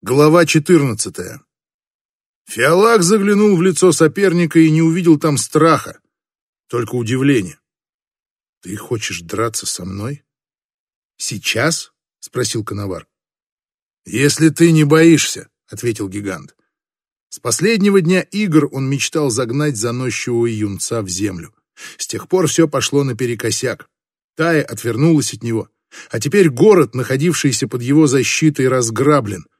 Глава 14. Фиалак заглянул в лицо соперника и не увидел там страха, только удивление. «Ты хочешь драться со мной?» «Сейчас?» — спросил Коновар. «Если ты не боишься», — ответил гигант. С последнего дня игр он мечтал загнать заносчивого юнца в землю. С тех пор все пошло наперекосяк. Тая отвернулась от него, а теперь город, находившийся под его защитой, разграблен —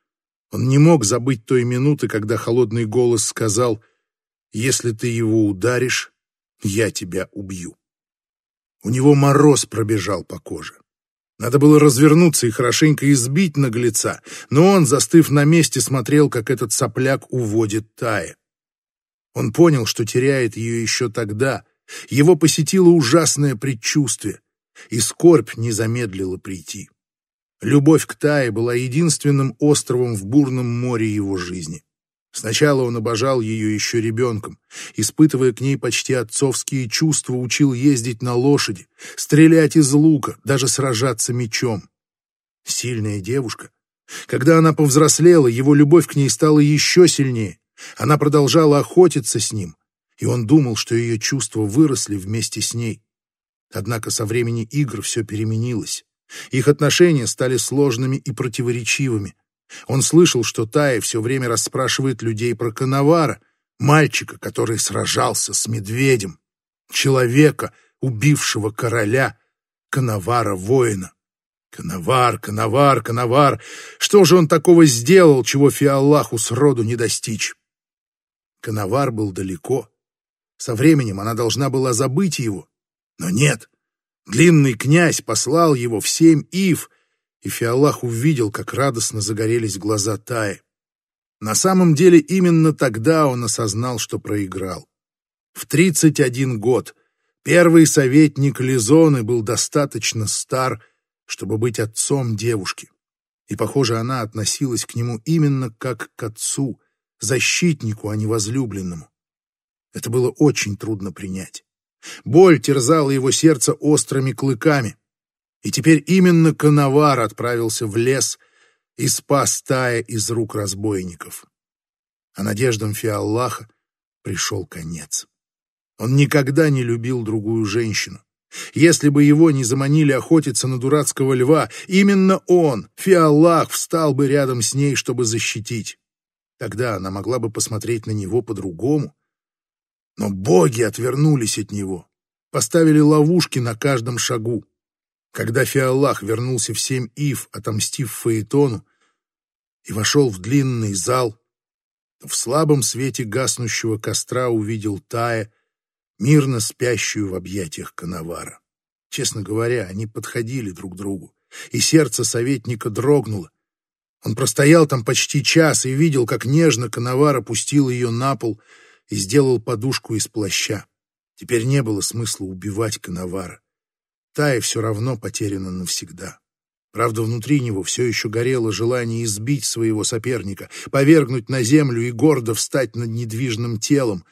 он не мог забыть той минуты, когда холодный голос сказал «Если ты его ударишь, я тебя убью». У него мороз пробежал по коже. Надо было развернуться и хорошенько избить наглеца, но он, застыв на месте, смотрел, как этот сопляк уводит Тая. Он понял, что теряет ее еще тогда. Его посетило ужасное предчувствие, и скорбь не замедлила прийти. Любовь к Тае была единственным островом в бурном море его жизни. Сначала он обожал ее еще ребенком, испытывая к ней почти отцовские чувства, учил ездить на лошади, стрелять из лука, даже сражаться мечом. Сильная девушка. Когда она повзрослела, его любовь к ней стала еще сильнее. Она продолжала охотиться с ним, и он думал, что ее чувства выросли вместе с ней. Однако со времени игр все переменилось. Их отношения стали сложными и противоречивыми. Он слышал, что Тая все время расспрашивает людей про Коновара, мальчика, который сражался с медведем, человека, убившего короля, Коновара-воина. Коновар, Коновар, Коновар! Что же он такого сделал, чего Фиаллаху сроду не достичь? Коновар был далеко. Со временем она должна была забыть его. Но нет, Длинный князь послал его в семь ив, и Фиаллах увидел, как радостно загорелись глаза Таи. На самом деле именно тогда он осознал, что проиграл. В 31 год первый советник Лизоны был достаточно стар, чтобы быть отцом девушки. И, похоже, она относилась к нему именно как к отцу, защитнику, а не возлюбленному. Это было очень трудно принять. Боль терзала его сердце острыми клыками. И теперь именно Коновар отправился в лес и спас стая из рук разбойников. А надеждам Фиаллаха пришел конец. Он никогда не любил другую женщину. Если бы его не заманили охотиться на дурацкого льва, именно он, Фиаллах, встал бы рядом с ней, чтобы защитить. Тогда она могла бы посмотреть на него по-другому, но боги отвернулись от него, поставили ловушки на каждом шагу. Когда Фиаллах вернулся в семь ив, отомстив Фаэтону, и вошел в длинный зал, в слабом свете гаснущего костра увидел Тая, мирно спящую в объятиях Коновара. Честно говоря, они подходили друг к другу, и сердце советника дрогнуло. Он простоял там почти час и видел, как нежно Коновар опустил ее на пол — и сделал подушку из плаща. Теперь не было смысла убивать Коновара. Тая все равно потеряна навсегда. Правда, внутри него все еще горело желание избить своего соперника, повергнуть на землю и гордо встать над недвижным телом,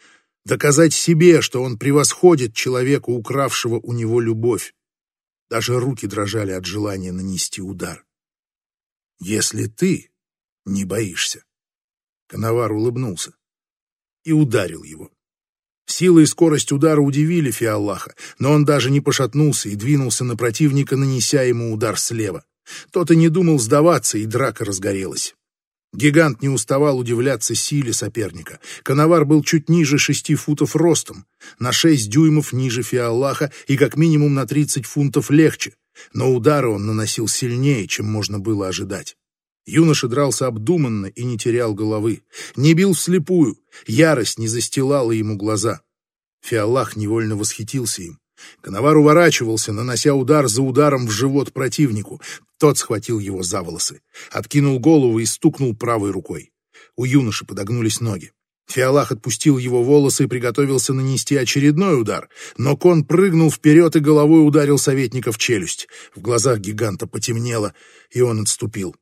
доказать себе, что он превосходит человека, укравшего у него любовь. Даже руки дрожали от желания нанести удар. «Если ты не боишься...» Коновар улыбнулся и ударил его. Сила и скорость удара удивили Фиаллаха, но он даже не пошатнулся и двинулся на противника, нанеся ему удар слева. Тот и не думал сдаваться, и драка разгорелась. Гигант не уставал удивляться силе соперника. Коновар был чуть ниже шести футов ростом, на шесть дюймов ниже Фиаллаха и как минимум на тридцать фунтов легче, но удары он наносил сильнее, чем можно было ожидать. Юноша дрался обдуманно и не терял головы. Не бил вслепую, ярость не застилала ему глаза. Фиаллах невольно восхитился им. Коновар уворачивался, нанося удар за ударом в живот противнику. Тот схватил его за волосы, откинул голову и стукнул правой рукой. У юноши подогнулись ноги. Фиалах отпустил его волосы и приготовился нанести очередной удар, но кон прыгнул вперед и головой ударил советника в челюсть. В глазах гиганта потемнело, и он отступил.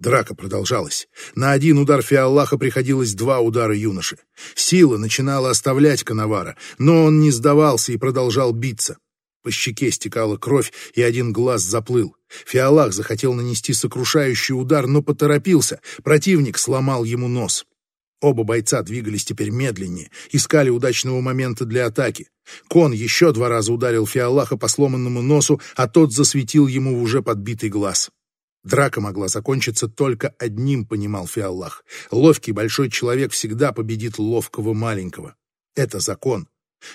Драка продолжалась. На один удар Фиаллаха приходилось два удара юноши. Сила начинала оставлять Коновара, но он не сдавался и продолжал биться. По щеке стекала кровь, и один глаз заплыл. Фиалах захотел нанести сокрушающий удар, но поторопился. Противник сломал ему нос. Оба бойца двигались теперь медленнее, искали удачного момента для атаки. Кон еще два раза ударил Фиалаха по сломанному носу, а тот засветил ему в уже подбитый глаз. Драка могла закончиться только одним, понимал Фиаллах. Ловкий большой человек всегда победит ловкого маленького. Это закон.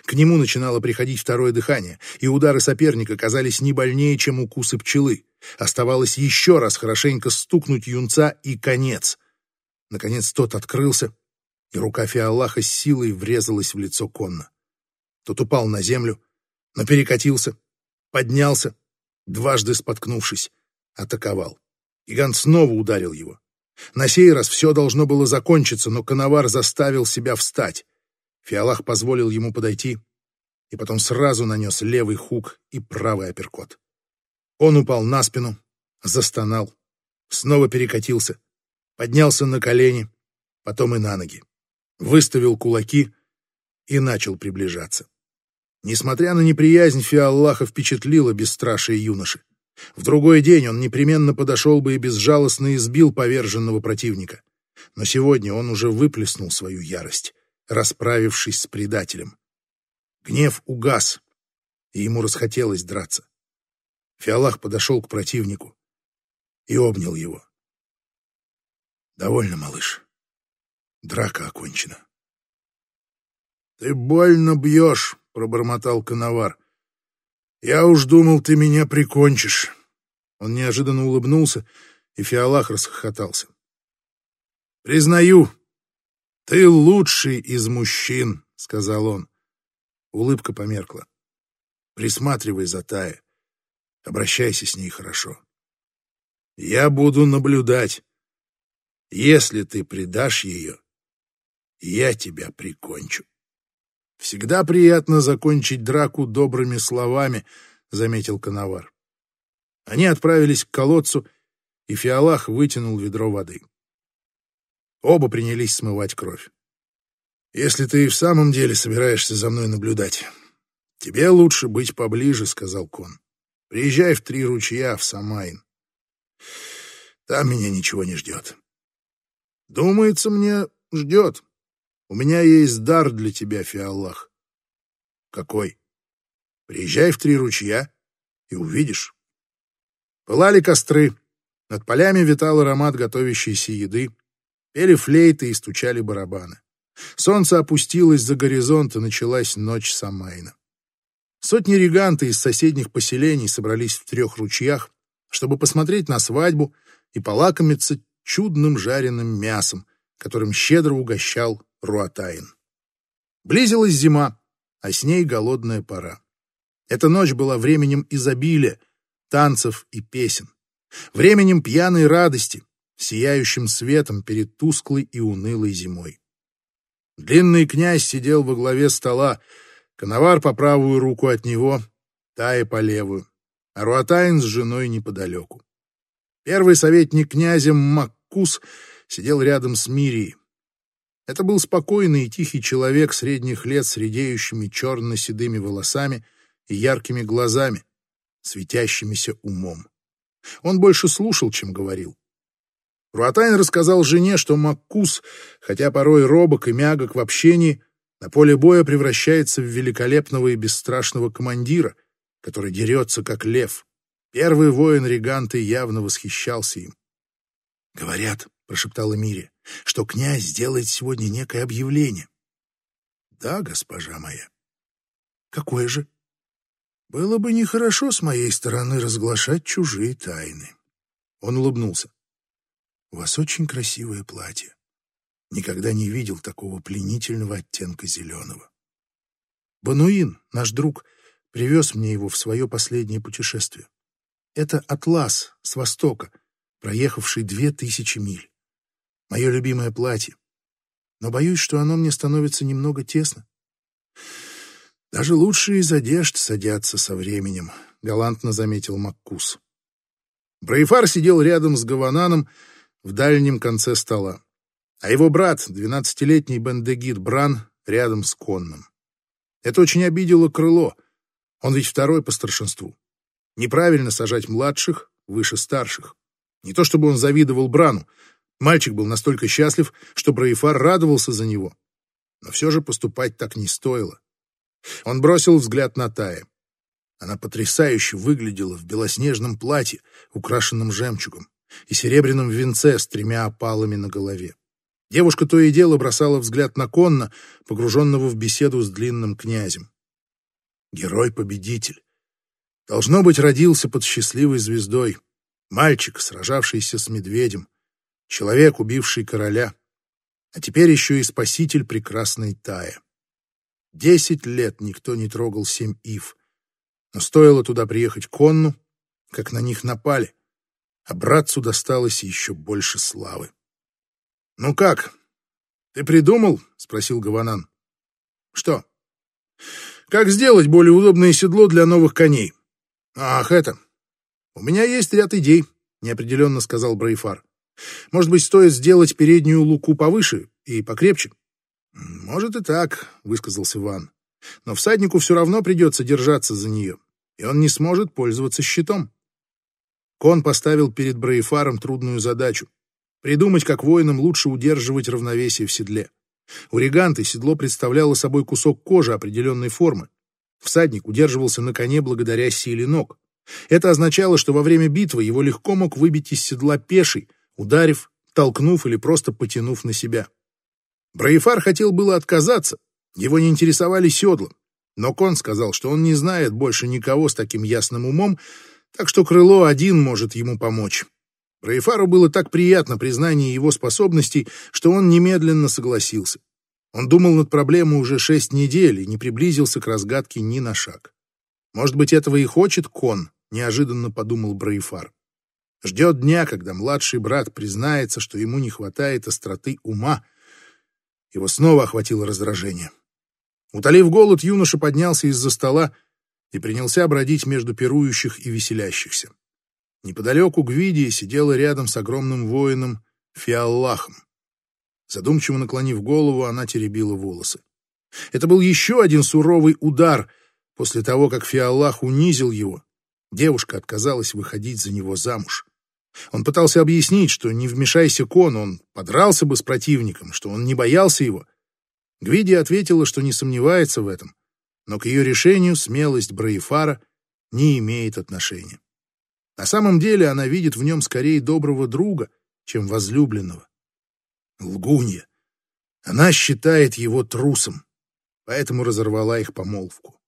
К нему начинало приходить второе дыхание, и удары соперника казались не больнее, чем укусы пчелы. Оставалось еще раз хорошенько стукнуть юнца, и конец. Наконец тот открылся, и рука Фиаллаха с силой врезалась в лицо Конна. Тот упал на землю, но перекатился, поднялся, дважды споткнувшись, атаковал. Гигант снова ударил его. На сей раз все должно было закончиться, но Коновар заставил себя встать. Фиалах позволил ему подойти и потом сразу нанес левый хук и правый апперкот. Он упал на спину, застонал, снова перекатился, поднялся на колени, потом и на ноги, выставил кулаки и начал приближаться. Несмотря на неприязнь, Фиаллаха впечатлила бесстрашие юноши. В другой день он непременно подошел бы и безжалостно избил поверженного противника. Но сегодня он уже выплеснул свою ярость расправившись с предателем. Гнев угас, и ему расхотелось драться. Фиалах подошел к противнику и обнял его. «Довольно, малыш. Драка окончена». «Ты больно бьешь», — пробормотал Коновар. «Я уж думал, ты меня прикончишь». Он неожиданно улыбнулся, и Фиалах расхохотался. «Признаю, «Ты лучший из мужчин», — сказал он. Улыбка померкла. «Присматривай за Тая. Обращайся с ней хорошо. Я буду наблюдать. Если ты предашь ее, я тебя прикончу». «Всегда приятно закончить драку добрыми словами», — заметил Коновар. Они отправились к колодцу, и Фиалах вытянул ведро воды. Оба принялись смывать кровь. «Если ты и в самом деле собираешься за мной наблюдать, тебе лучше быть поближе», — сказал Кон. «Приезжай в Три ручья, в Самайн. Там меня ничего не ждет». «Думается, мне ждет. У меня есть дар для тебя, Фиаллах». «Какой?» «Приезжай в Три ручья и увидишь». Пылали костры, над полями витал аромат готовящейся еды, Пели флейты и стучали барабаны. Солнце опустилось за горизонт, и началась ночь Самайна. Сотни реганты из соседних поселений собрались в трех ручьях, чтобы посмотреть на свадьбу и полакомиться чудным жареным мясом, которым щедро угощал Руатаин. Близилась зима, а с ней голодная пора. Эта ночь была временем изобилия, танцев и песен, временем пьяной радости, сияющим светом перед тусклой и унылой зимой. Длинный князь сидел во главе стола, коновар по правую руку от него, Тая по левую, а Руатайн с женой неподалеку. Первый советник князя Маккус сидел рядом с Мирией. Это был спокойный и тихий человек средних лет с редеющими черно-седыми волосами и яркими глазами, светящимися умом. Он больше слушал, чем говорил. Руатайн рассказал жене, что Маккус, хотя порой робок и мягок в общении, на поле боя превращается в великолепного и бесстрашного командира, который дерется как лев. Первый воин Реганты явно восхищался им. «Говорят», — прошептала Мире, — «что князь сделает сегодня некое объявление». «Да, госпожа моя». «Какое же?» «Было бы нехорошо с моей стороны разглашать чужие тайны». Он улыбнулся. У вас очень красивое платье. Никогда не видел такого пленительного оттенка зеленого. Бануин, наш друг, привез мне его в свое последнее путешествие. Это атлас с востока, проехавший две тысячи миль. Мое любимое платье. Но боюсь, что оно мне становится немного тесно. Даже лучшие из одежд садятся со временем, — галантно заметил Маккус. Брейфар сидел рядом с Гавананом, в дальнем конце стола, а его брат, двенадцатилетний Бендегит Бран, рядом с конным. Это очень обидело крыло. Он ведь второй по старшинству. Неправильно сажать младших выше старших. Не то чтобы он завидовал Брану. Мальчик был настолько счастлив, что Браифар радовался за него. Но все же поступать так не стоило. Он бросил взгляд на Тая. Она потрясающе выглядела в белоснежном платье, украшенном жемчугом, и серебряном венце с тремя опалами на голове. Девушка то и дело бросала взгляд на Конна, погруженного в беседу с длинным князем. Герой-победитель. Должно быть, родился под счастливой звездой. Мальчик, сражавшийся с медведем. Человек, убивший короля. А теперь еще и спаситель прекрасной Тая. Десять лет никто не трогал семь ив. Но стоило туда приехать Конну, как на них напали, а братцу досталось еще больше славы. «Ну как, ты придумал?» — спросил Гаванан. «Что?» «Как сделать более удобное седло для новых коней?» «Ах, это! У меня есть ряд идей», — неопределенно сказал Брейфар. «Может быть, стоит сделать переднюю луку повыше и покрепче?» «Может и так», — высказался Ван. «Но всаднику все равно придется держаться за нее, и он не сможет пользоваться щитом». Кон поставил перед Брейфаром трудную задачу — придумать, как воинам лучше удерживать равновесие в седле. У Реганты седло представляло собой кусок кожи определенной формы. Всадник удерживался на коне благодаря силе ног. Это означало, что во время битвы его легко мог выбить из седла пеший, ударив, толкнув или просто потянув на себя. Браифар хотел было отказаться, его не интересовали седла, но Кон сказал, что он не знает больше никого с таким ясным умом, так что крыло один может ему помочь. Браифару было так приятно признание его способностей, что он немедленно согласился. Он думал над проблемой уже шесть недель и не приблизился к разгадке ни на шаг. Может быть, этого и хочет Кон, неожиданно подумал Браифар. Ждет дня, когда младший брат признается, что ему не хватает остроты ума, его снова охватило раздражение. Утолив голод, юноша поднялся из-за стола и принялся бродить между пирующих и веселящихся. Неподалеку Гвидия сидела рядом с огромным воином Фиаллахом. Задумчиво наклонив голову, она теребила волосы. Это был еще один суровый удар. После того, как Фиаллах унизил его, девушка отказалась выходить за него замуж. Он пытался объяснить, что не вмешайся Кон, он подрался бы с противником, что он не боялся его. Гвиди ответила, что не сомневается в этом, но к ее решению смелость Браифара не имеет отношения. На самом деле она видит в нем скорее доброго друга, чем возлюбленного. Лгунья. Она считает его трусом, поэтому разорвала их помолвку.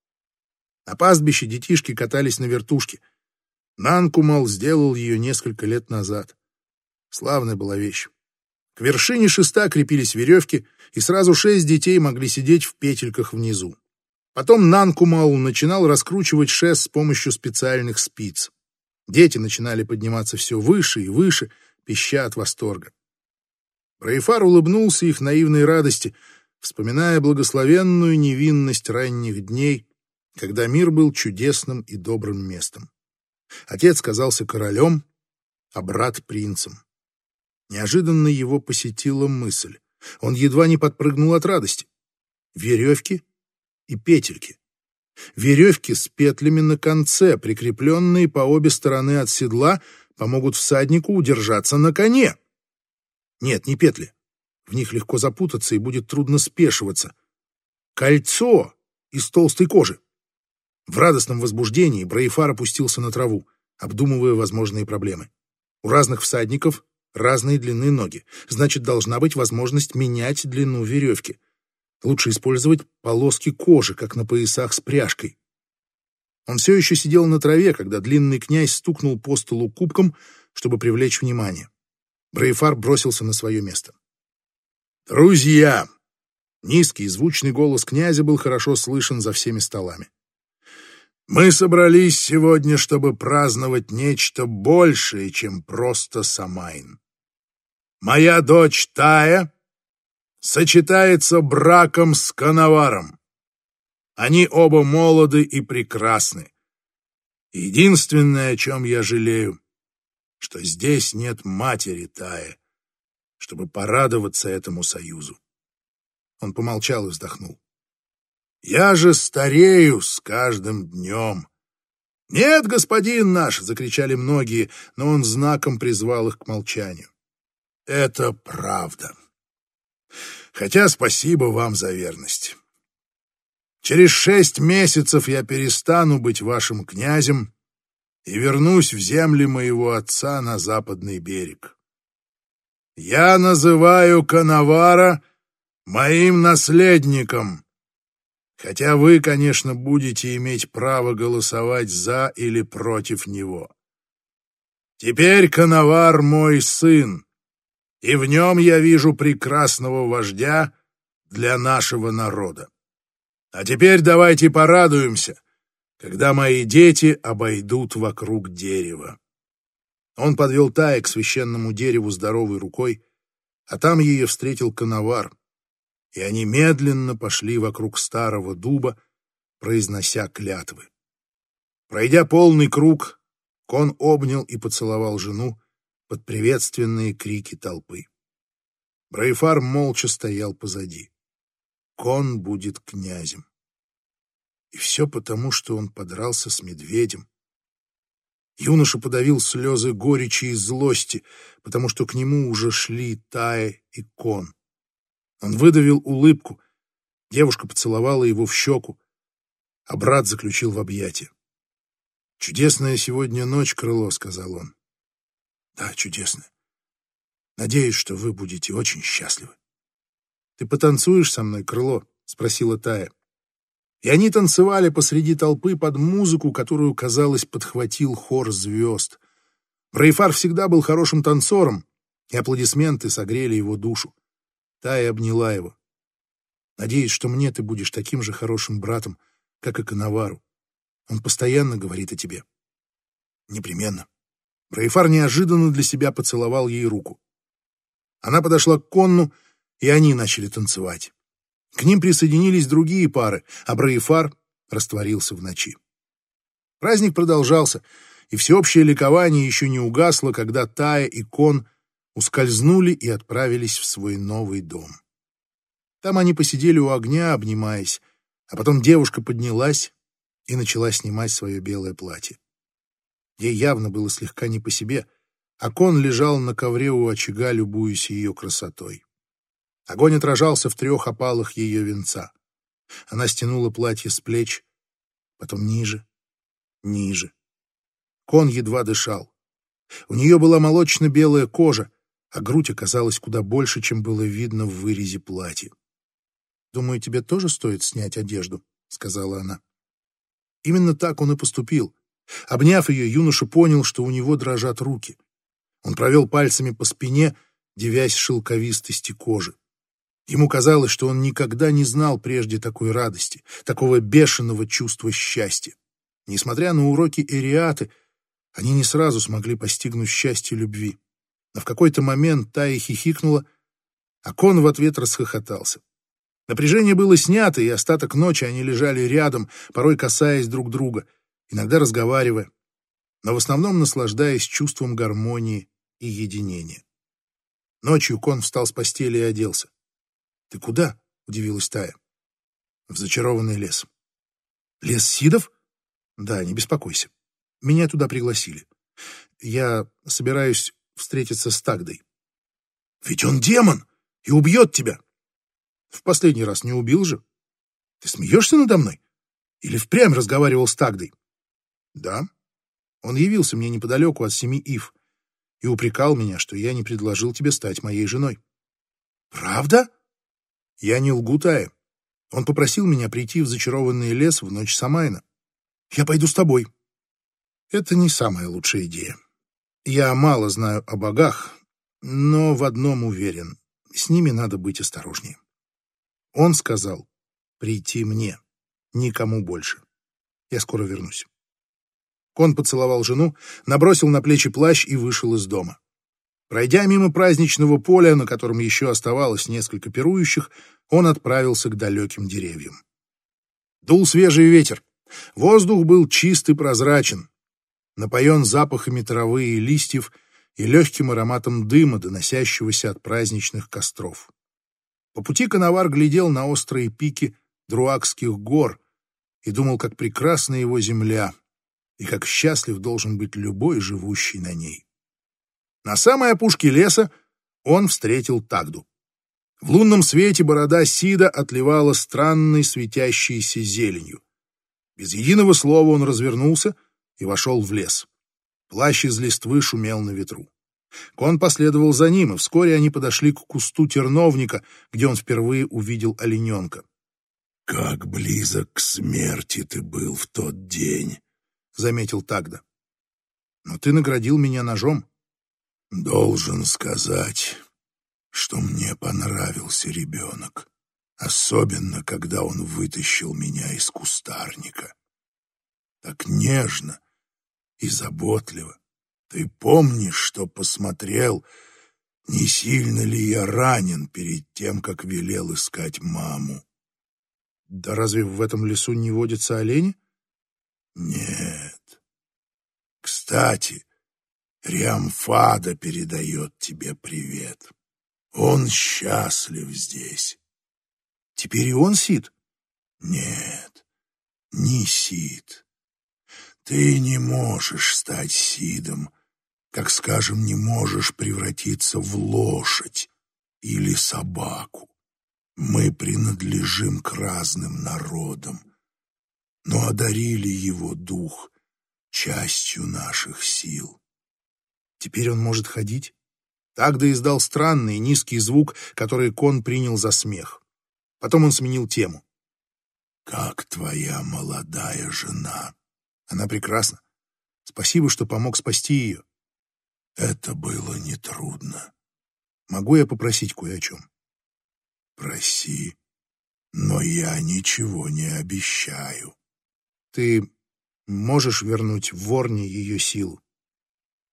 На пастбище детишки катались на вертушке — Нанкумал сделал ее несколько лет назад. Славная была вещь. К вершине шеста крепились веревки, и сразу шесть детей могли сидеть в петельках внизу. Потом Нанкумал начинал раскручивать шест с помощью специальных спиц. Дети начинали подниматься все выше и выше, пища от восторга. Раифар улыбнулся их наивной радости, вспоминая благословенную невинность ранних дней, когда мир был чудесным и добрым местом. Отец казался королем, а брат — принцем. Неожиданно его посетила мысль. Он едва не подпрыгнул от радости. Веревки и петельки. Веревки с петлями на конце, прикрепленные по обе стороны от седла, помогут всаднику удержаться на коне. Нет, не петли. В них легко запутаться и будет трудно спешиваться. Кольцо из толстой кожи. В радостном возбуждении Браифар опустился на траву, обдумывая возможные проблемы. У разных всадников разные длины ноги, значит, должна быть возможность менять длину веревки. Лучше использовать полоски кожи, как на поясах с пряжкой. Он все еще сидел на траве, когда длинный князь стукнул по столу кубком, чтобы привлечь внимание. Брейфар бросился на свое место. «Друзья!» Низкий, звучный голос князя был хорошо слышен за всеми столами. Мы собрались сегодня, чтобы праздновать нечто большее, чем просто Самайн. Моя дочь Тая сочетается браком с Коноваром. Они оба молоды и прекрасны. Единственное, о чем я жалею, что здесь нет матери Тая, чтобы порадоваться этому союзу. Он помолчал и вздохнул. Я же старею с каждым днем. «Нет, господин наш!» — закричали многие, но он знаком призвал их к молчанию. «Это правда. Хотя спасибо вам за верность. Через шесть месяцев я перестану быть вашим князем и вернусь в земли моего отца на западный берег. Я называю Коновара моим наследником, хотя вы, конечно, будете иметь право голосовать за или против него. Теперь Коновар мой сын, и в нем я вижу прекрасного вождя для нашего народа. А теперь давайте порадуемся, когда мои дети обойдут вокруг дерева. Он подвел Тая к священному дереву здоровой рукой, а там ее встретил коновар, и они медленно пошли вокруг старого дуба, произнося клятвы. Пройдя полный круг, Кон обнял и поцеловал жену под приветственные крики толпы. Брайфар молча стоял позади. Кон будет князем. И все потому, что он подрался с медведем. Юноша подавил слезы горечи и злости, потому что к нему уже шли Тая и Кон. Он выдавил улыбку, девушка поцеловала его в щеку, а брат заключил в объятия. «Чудесная сегодня ночь, крыло», — сказал он. «Да, чудесная. Надеюсь, что вы будете очень счастливы». «Ты потанцуешь со мной, крыло?» — спросила Тая. И они танцевали посреди толпы под музыку, которую, казалось, подхватил хор звезд. Брейфар всегда был хорошим танцором, и аплодисменты согрели его душу. Тая обняла его. «Надеюсь, что мне ты будешь таким же хорошим братом, как и Коновару. Он постоянно говорит о тебе». «Непременно». Брейфар неожиданно для себя поцеловал ей руку. Она подошла к Конну, и они начали танцевать. К ним присоединились другие пары, а Браефар растворился в ночи. Праздник продолжался, и всеобщее ликование еще не угасло, когда Тая и Кон ускользнули и отправились в свой новый дом. Там они посидели у огня, обнимаясь, а потом девушка поднялась и начала снимать свое белое платье. Ей явно было слегка не по себе, а Кон лежал на ковре у очага, любуясь ее красотой. Огонь отражался в трех опалах ее венца. Она стянула платье с плеч, потом ниже, ниже. Кон едва дышал. У нее была молочно-белая кожа, а грудь оказалась куда больше, чем было видно в вырезе платья. «Думаю, тебе тоже стоит снять одежду», — сказала она. Именно так он и поступил. Обняв ее, юноша понял, что у него дрожат руки. Он провел пальцами по спине, девясь шелковистости кожи. Ему казалось, что он никогда не знал прежде такой радости, такого бешеного чувства счастья. Несмотря на уроки Эриаты, они не сразу смогли постигнуть счастье любви. Но в какой-то момент Тая хихикнула, а Кон в ответ расхохотался. Напряжение было снято, и остаток ночи они лежали рядом, порой касаясь друг друга, иногда разговаривая, но в основном наслаждаясь чувством гармонии и единения. Ночью Кон встал с постели и оделся. «Ты куда?» — удивилась Тая. «В зачарованный лес». «Лес Сидов?» «Да, не беспокойся. Меня туда пригласили. Я собираюсь встретиться с Тагдой». «Ведь он демон и убьет тебя!» «В последний раз не убил же. Ты смеешься надо мной? Или впрямь разговаривал с Тагдой?» «Да. Он явился мне неподалеку от семи Ив и упрекал меня, что я не предложил тебе стать моей женой». «Правда?» Я не лгу Тае. Он попросил меня прийти в зачарованный лес в ночь Самайна. Я пойду с тобой. Это не самая лучшая идея. Я мало знаю о богах, но в одном уверен. С ними надо быть осторожнее. Он сказал прийти мне, никому больше. Я скоро вернусь. Кон поцеловал жену, набросил на плечи плащ и вышел из дома. Пройдя мимо праздничного поля, на котором еще оставалось несколько пирующих, он отправился к далеким деревьям. Дул свежий ветер. Воздух был чист и прозрачен, напоен запахами травы и листьев и легким ароматом дыма, доносящегося от праздничных костров. По пути коновар глядел на острые пики Друакских гор и думал, как прекрасна его земля и как счастлив должен быть любой, живущий на ней. На самой опушке леса он встретил Тагду. В лунном свете борода Сида отливала странной светящейся зеленью. Без единого слова он развернулся и вошел в лес. Плащ из листвы шумел на ветру. Кон последовал за ним, и вскоре они подошли к кусту терновника, где он впервые увидел олененка. «Как близок к смерти ты был в тот день», — заметил Тагда. «Но ты наградил меня ножом». «Должен сказать, что мне понравился ребенок, особенно когда он вытащил меня из кустарника. Так нежно и заботливо. Ты помнишь, что посмотрел, не сильно ли я ранен перед тем, как велел искать маму? Да разве в этом лесу не водятся олени? Нет. Кстати, Риамфада передает тебе привет. Он счастлив здесь. Теперь и он сит? Нет, не сит. Ты не можешь стать сидом, как, скажем, не можешь превратиться в лошадь или собаку. Мы принадлежим к разным народам, но одарили его дух частью наших сил. Теперь он может ходить? Тогда издал странный низкий звук, который Кон принял за смех. Потом он сменил тему. «Как твоя молодая жена?» «Она прекрасна. Спасибо, что помог спасти ее». «Это было нетрудно. Могу я попросить кое о чем?» Проси, но я ничего не обещаю. Ты можешь вернуть Ворне ее силу?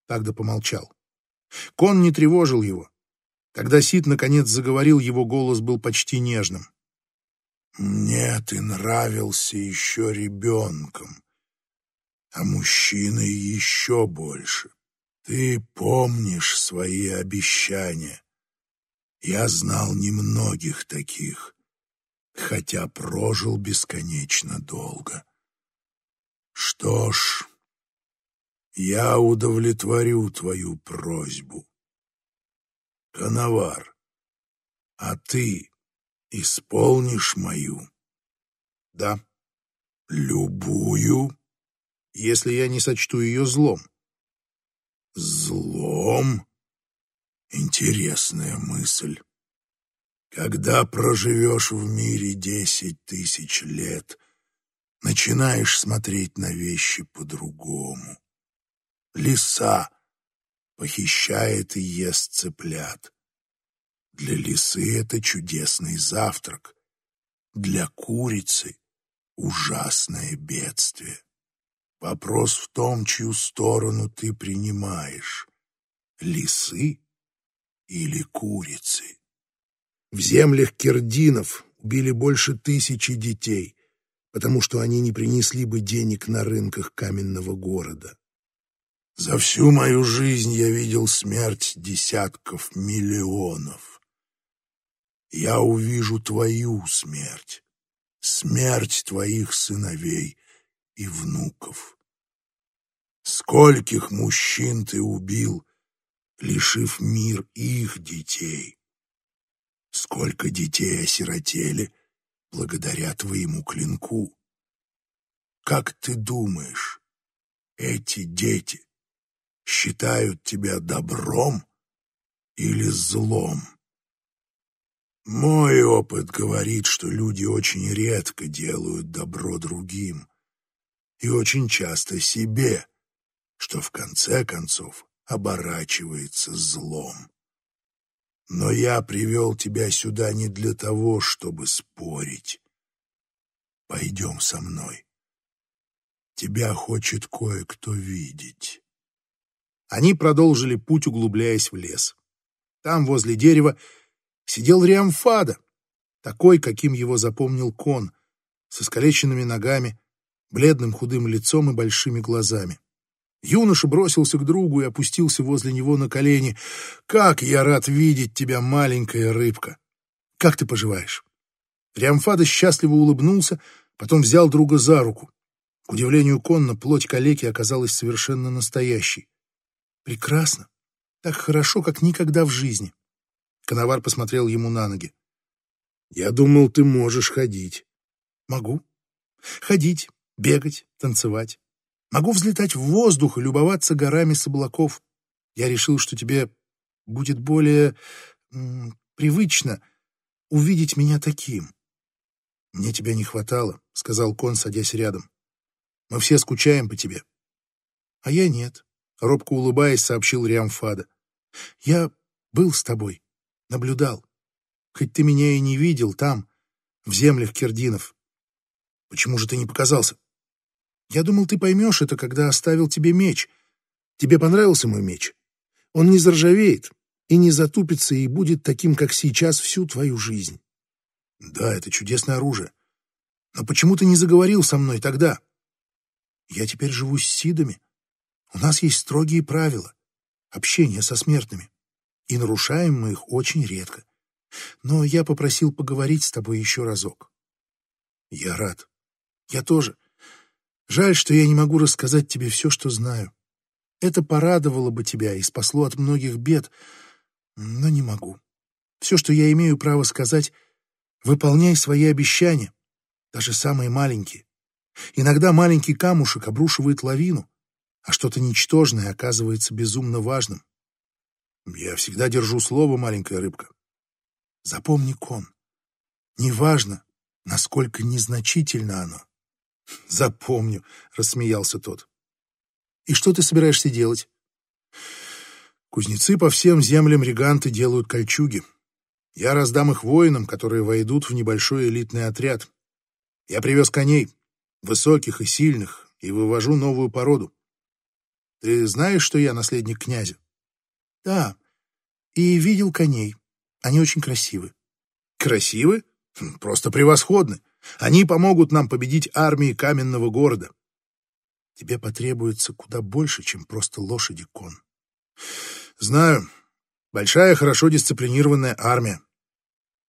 Тогда помолчал. Кон не тревожил его. Когда Сид наконец заговорил, его голос был почти нежным. «Мне ты нравился еще ребенком, а мужчиной еще больше. Ты помнишь свои обещания. Я знал немногих таких, хотя прожил бесконечно долго. Что ж, я удовлетворю твою просьбу. Коновар, а ты исполнишь мою? Да. Любую? Если я не сочту ее злом. Злом? Интересная мысль. Когда проживешь в мире десять тысяч лет, начинаешь смотреть на вещи по-другому. Лиса похищает и ест цыплят. Для лисы это чудесный завтрак, для курицы — ужасное бедствие. Вопрос в том, чью сторону ты принимаешь — лисы или курицы. В землях кирдинов убили больше тысячи детей, потому что они не принесли бы денег на рынках каменного города. За всю мою жизнь я видел смерть десятков миллионов. Я увижу твою смерть, смерть твоих сыновей и внуков. Скольких мужчин ты убил, лишив мир их детей. Сколько детей осиротели благодаря твоему клинку. Как ты думаешь, эти дети считают тебя добром или злом? Мой опыт говорит, что люди очень редко делают добро другим и очень часто себе, что в конце концов оборачивается злом. Но я привел тебя сюда не для того, чтобы спорить. Пойдем со мной. Тебя хочет кое-кто видеть. Они продолжили путь, углубляясь в лес. Там, возле дерева, сидел Риамфада, такой, каким его запомнил кон, со искалеченными ногами, бледным худым лицом и большими глазами. Юноша бросился к другу и опустился возле него на колени. «Как я рад видеть тебя, маленькая рыбка! Как ты поживаешь?» Риамфада счастливо улыбнулся, потом взял друга за руку. К удивлению Конна, плоть калеки оказалась совершенно настоящей. «Прекрасно. Так хорошо, как никогда в жизни». Коновар посмотрел ему на ноги. «Я думал, ты можешь ходить». «Могу. Ходить, бегать, танцевать. Могу взлетать в воздух и любоваться горами с облаков. Я решил, что тебе будет более привычно увидеть меня таким. Мне тебя не хватало, сказал Кон, садясь рядом. Мы все скучаем по тебе. А я нет, робко улыбаясь, сообщил Риамфада. Я был с тобой, наблюдал. Хоть ты меня и не видел там, в землях Кирдинов. Почему же ты не показался? Я думал, ты поймешь это, когда оставил тебе меч. Тебе понравился мой меч? Он не заржавеет и не затупится и будет таким, как сейчас, всю твою жизнь. Да, это чудесное оружие. Но почему ты не заговорил со мной тогда? Я теперь живу с Сидами. У нас есть строгие правила. Общение со смертными. И нарушаем мы их очень редко. Но я попросил поговорить с тобой еще разок. Я рад. Я тоже. Жаль, что я не могу рассказать тебе все, что знаю. Это порадовало бы тебя и спасло от многих бед, но не могу. Все, что я имею право сказать, выполняй свои обещания, даже самые маленькие. Иногда маленький камушек обрушивает лавину, а что-то ничтожное оказывается безумно важным. Я всегда держу слово, маленькая рыбка. Запомни, Кон, неважно, насколько незначительно оно. Запомню, рассмеялся тот. И что ты собираешься делать? Кузнецы по всем землям Реганты делают кольчуги. Я раздам их воинам, которые войдут в небольшой элитный отряд. Я привез коней, высоких и сильных, и вывожу новую породу. Ты знаешь, что я наследник князя? Да, и видел коней. Они очень красивы. Красивы? Хм, просто превосходны. Они помогут нам победить армии каменного города. Тебе потребуется куда больше, чем просто лошади, Кон. Знаю. Большая, хорошо дисциплинированная армия.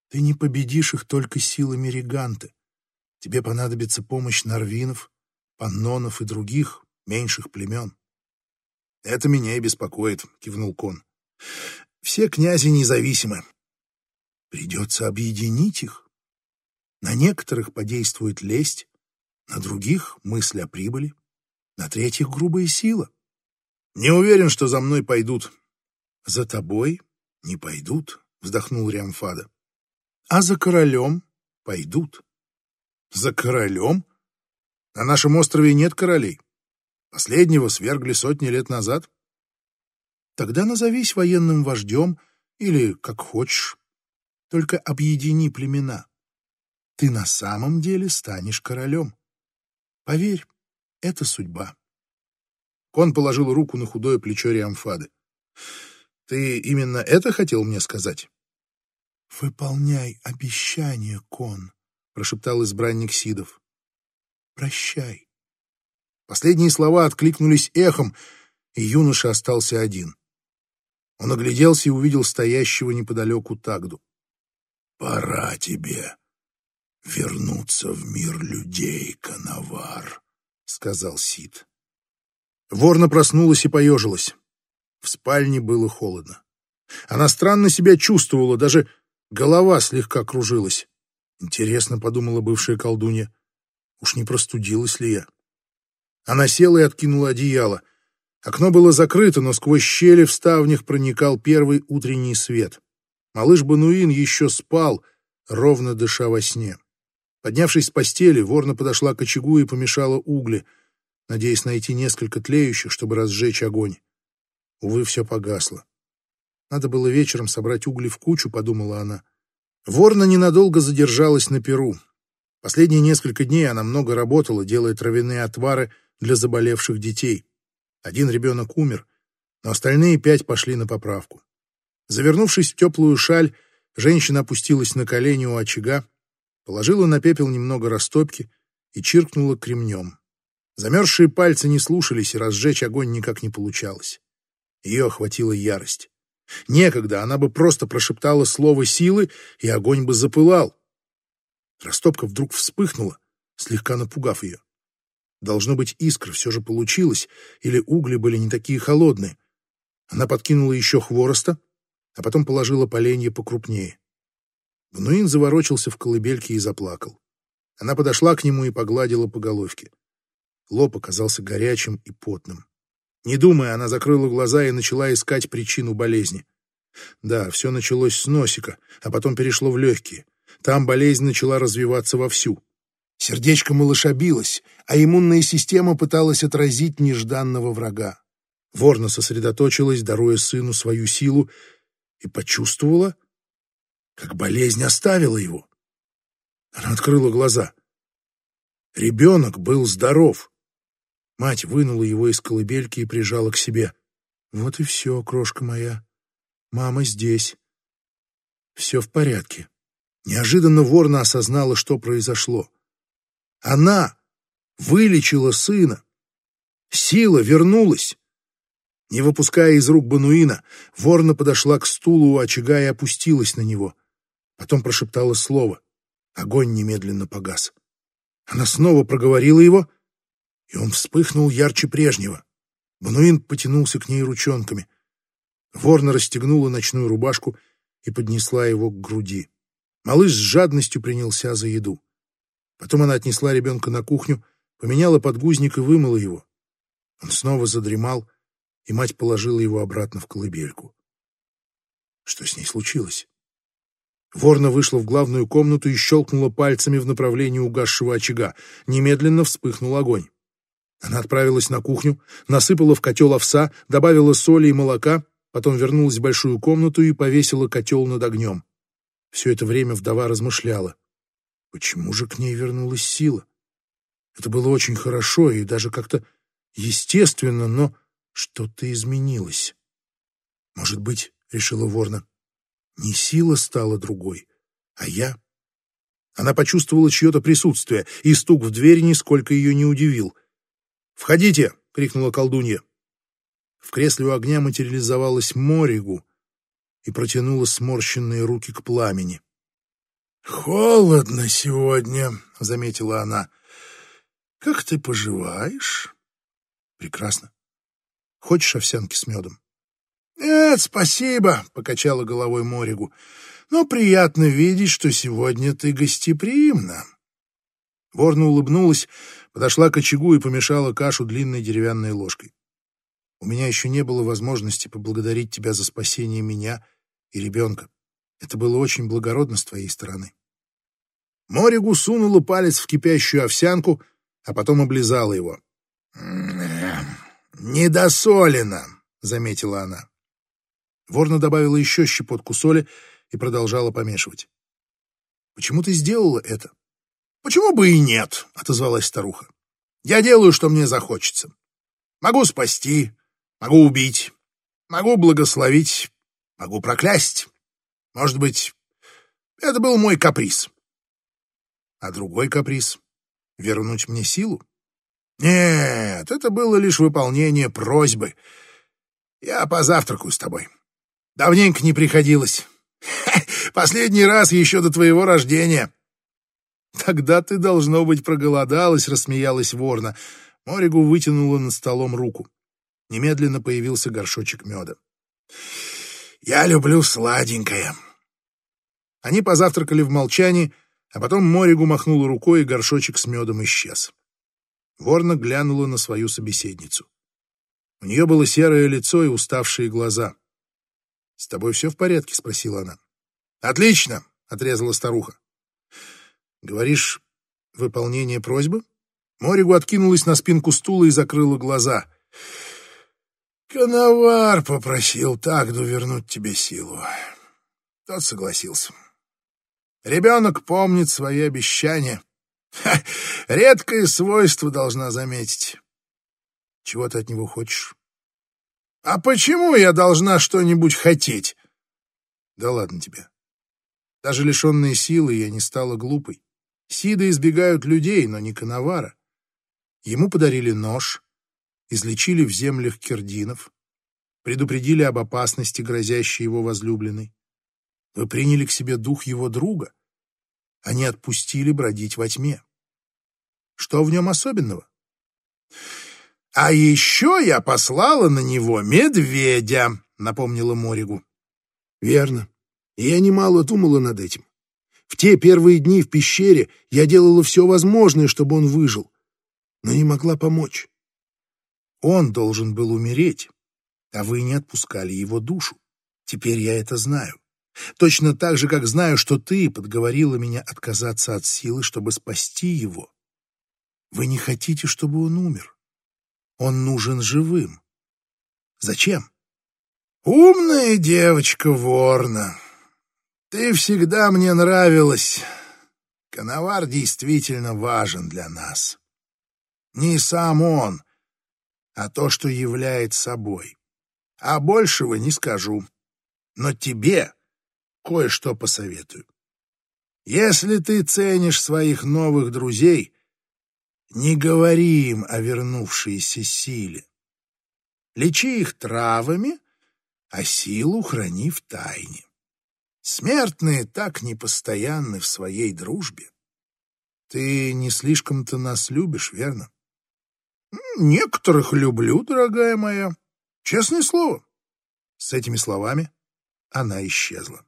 Ты не победишь их только силами Реганты. Тебе понадобится помощь норвинов, паннонов и других меньших племен. Это меня и беспокоит, кивнул Кон. Все князи независимы. Придется объединить их. На некоторых подействует лесть, на других — мысль о прибыли, на третьих — грубая сила. Не уверен, что за мной пойдут. За тобой не пойдут, вздохнул Риамфада. А за королем пойдут. За королем? На нашем острове нет королей. Последнего свергли сотни лет назад. Тогда назовись военным вождем или как хочешь. Только объедини племена. Ты на самом деле станешь королем. Поверь, это судьба. Кон положил руку на худое плечо Риамфады. Ты именно это хотел мне сказать? Выполняй обещание, Кон, прошептал избранник Сидов. Прощай. Последние слова откликнулись эхом, и юноша остался один. Он огляделся и увидел стоящего неподалеку Тагду. «Пора тебе вернуться в мир людей, Коновар», — сказал Сид. Ворна проснулась и поежилась. В спальне было холодно. Она странно себя чувствовала, даже голова слегка кружилась. Интересно, подумала бывшая колдунья, уж не простудилась ли я? Она села и откинула одеяло. Окно было закрыто, но сквозь щели в ставнях проникал первый утренний свет. Малыш Бануин еще спал, ровно дыша во сне. Поднявшись с постели, ворна подошла к очагу и помешала угли, надеясь найти несколько тлеющих, чтобы разжечь огонь. Увы, все погасло. Надо было вечером собрать угли в кучу, подумала она. Ворна ненадолго задержалась на Перу. Последние несколько дней она много работала, делая травяные отвары для заболевших детей. Один ребенок умер, но остальные пять пошли на поправку. Завернувшись в теплую шаль, женщина опустилась на колени у очага, положила на пепел немного растопки и чиркнула кремнем. Замерзшие пальцы не слушались, и разжечь огонь никак не получалось. Ее охватила ярость. Некогда она бы просто прошептала слово силы, и огонь бы запылал. Растопка вдруг вспыхнула, слегка напугав ее. Должно быть, искра все же получилась, или угли были не такие холодные. Она подкинула еще хвороста, а потом положила поленья покрупнее. Гнуин заворочился в колыбельке и заплакал. Она подошла к нему и погладила по головке. Лоб оказался горячим и потным. Не думая, она закрыла глаза и начала искать причину болезни. Да, все началось с носика, а потом перешло в легкие. Там болезнь начала развиваться вовсю. Сердечко малыша билось, а иммунная система пыталась отразить нежданного врага. Ворна сосредоточилась, даруя сыну свою силу, и почувствовала, как болезнь оставила его. Она открыла глаза. Ребенок был здоров. Мать вынула его из колыбельки и прижала к себе. «Вот и все, крошка моя. Мама здесь. Все в порядке». Неожиданно Ворна осознала, что произошло. Она вылечила сына. Сила вернулась. Не выпуская из рук Бануина, Ворна подошла к стулу у очага и опустилась на него. Потом прошептала слово. Огонь немедленно погас. Она снова проговорила его, и он вспыхнул ярче прежнего. Бануин потянулся к ней ручонками. Ворна расстегнула ночную рубашку и поднесла его к груди. Малыш с жадностью принялся за еду. Потом она отнесла ребенка на кухню, поменяла подгузник и вымыла его. Он снова задремал, и мать положила его обратно в колыбельку. Что с ней случилось? Ворна вышла в главную комнату и щелкнула пальцами в направлении угасшего очага. Немедленно вспыхнул огонь. Она отправилась на кухню, насыпала в котел овса, добавила соли и молока, потом вернулась в большую комнату и повесила котел над огнем. Все это время вдова размышляла. Почему же к ней вернулась сила? Это было очень хорошо и даже как-то естественно, но что-то изменилось. Может быть, решила Ворна, не сила стала другой, а я. Она почувствовала чье-то присутствие, и стук в дверь нисколько ее не удивил. «Входите!» — крикнула колдунья. В кресле у огня материализовалась Моригу и протянула сморщенные руки к пламени. «Холодно сегодня», — заметила она. «Как ты поживаешь?» «Прекрасно. Хочешь овсянки с медом?» «Нет, спасибо», — покачала головой Моригу. «Но приятно видеть, что сегодня ты гостеприимна». Ворна улыбнулась, подошла к очагу и помешала кашу длинной деревянной ложкой. «У меня еще не было возможности поблагодарить тебя за спасение меня и ребенка. Это было очень благородно с твоей стороны». Моригу сунула палец в кипящую овсянку, а потом облизала его. «Недосолено», — заметила она. Ворна добавила еще щепотку соли и продолжала помешивать. «Почему ты сделала это?» «Почему бы и нет?» — отозвалась старуха. «Я делаю, что мне захочется. Могу спасти, могу убить, могу благословить, могу проклясть. Может быть, это был мой каприз. А другой каприз — вернуть мне силу? Нет, это было лишь выполнение просьбы. Я позавтракаю с тобой. Давненько не приходилось. Последний раз еще до твоего рождения. Тогда ты, должно быть, проголодалась, рассмеялась ворна. Моригу вытянула над столом руку. Немедленно появился горшочек меда. Я люблю сладенькое. Они позавтракали в молчании, а потом Моригу махнула рукой, и горшочек с медом исчез. Ворна глянула на свою собеседницу. У нее было серое лицо и уставшие глаза. — С тобой все в порядке? — спросила она. — Отлично! — отрезала старуха. — Говоришь, выполнение просьбы? Моригу откинулась на спинку стула и закрыла глаза. Коновар попросил Тагду вернуть тебе силу. Тот согласился. Ребенок помнит свои обещания. Ха, редкое свойство должна заметить. Чего ты от него хочешь? А почему я должна что-нибудь хотеть? Да ладно тебе. Даже лишенные силы я не стала глупой. Сиды избегают людей, но не Коновара. Ему подарили нож, излечили в землях кирдинов, предупредили об опасности, грозящей его возлюбленной. Вы приняли к себе дух его друга. они отпустили бродить во тьме. Что в нем особенного? А еще я послала на него медведя, напомнила Моригу. Верно. И я немало думала над этим. В те первые дни в пещере я делала все возможное, чтобы он выжил, но не могла помочь. Он должен был умереть, а вы не отпускали его душу. Теперь я это знаю. Точно так же, как знаю, что ты подговорила меня отказаться от силы, чтобы спасти его. Вы не хотите, чтобы он умер. Он нужен живым. Зачем? Умная девочка Ворна. Ты всегда мне нравилась. Коновар действительно важен для нас. Не сам он, а то, что являет собой. А большего не скажу. Но тебе кое-что посоветую. Если ты ценишь своих новых друзей, не говори им о вернувшейся силе. Лечи их травами, а силу храни в тайне. Смертные так непостоянны в своей дружбе. Ты не слишком-то нас любишь, верно? Некоторых люблю, дорогая моя. Честное слово. С этими словами она исчезла.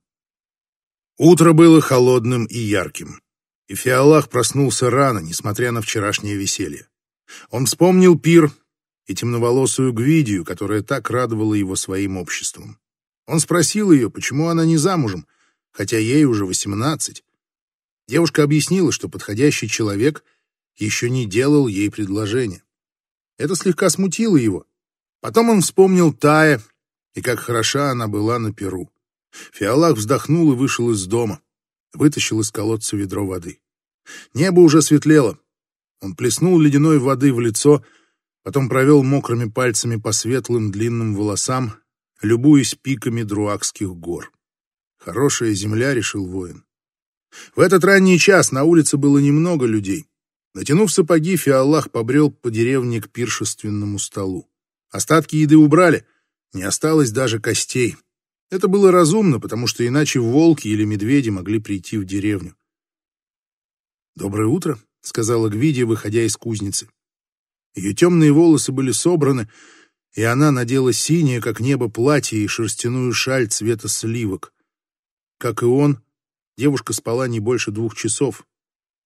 Утро было холодным и ярким, и Фиалах проснулся рано, несмотря на вчерашнее веселье. Он вспомнил пир и темноволосую Гвидию, которая так радовала его своим обществом. Он спросил ее, почему она не замужем, хотя ей уже восемнадцать. Девушка объяснила, что подходящий человек еще не делал ей предложение. Это слегка смутило его. Потом он вспомнил Тая и как хороша она была на перу. Фиалах вздохнул и вышел из дома. Вытащил из колодца ведро воды. Небо уже светлело. Он плеснул ледяной воды в лицо, потом провел мокрыми пальцами по светлым длинным волосам, любуясь пиками друакских гор. Хорошая земля, решил воин. В этот ранний час на улице было немного людей. Натянув сапоги, Фиаллах побрел по деревне к пиршественному столу. Остатки еды убрали, не осталось даже костей. Это было разумно, потому что иначе волки или медведи могли прийти в деревню. «Доброе утро», — сказала Гвидия, выходя из кузницы. Ее темные волосы были собраны, и она надела синее, как небо, платье и шерстяную шаль цвета сливок. Как и он, девушка спала не больше двух часов,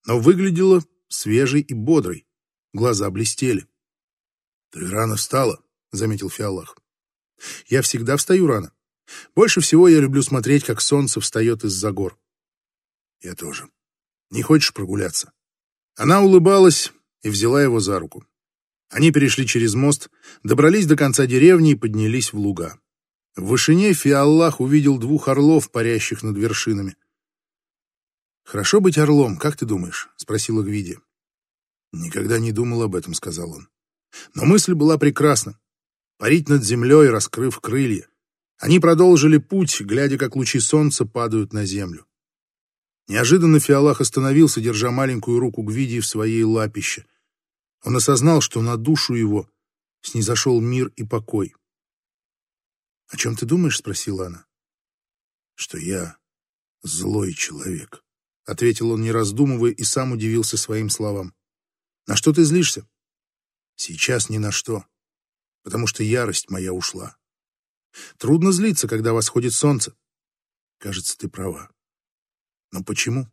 но выглядела свежей и бодрой. Глаза блестели. «Ты рано встала», — заметил Фиалах. «Я всегда встаю рано. Больше всего я люблю смотреть, как солнце встает из-за гор». «Я тоже. Не хочешь прогуляться?» Она улыбалась и взяла его за руку. Они перешли через мост, добрались до конца деревни и поднялись в луга. В вышине Фиаллах увидел двух орлов, парящих над вершинами. «Хорошо быть орлом, как ты думаешь?» — спросила Гвиди. «Никогда не думал об этом», — сказал он. Но мысль была прекрасна. Парить над землей, раскрыв крылья. Они продолжили путь, глядя, как лучи солнца падают на землю. Неожиданно Фиалах остановился, держа маленькую руку Гвидии в своей лапище. Он осознал, что на душу его снизошел мир и покой. «О чем ты думаешь?» — спросила она. «Что я злой человек», — ответил он, не раздумывая, и сам удивился своим словам. «На что ты злишься?» «Сейчас ни на что, потому что ярость моя ушла. Трудно злиться, когда восходит солнце. Кажется, ты права. Но почему?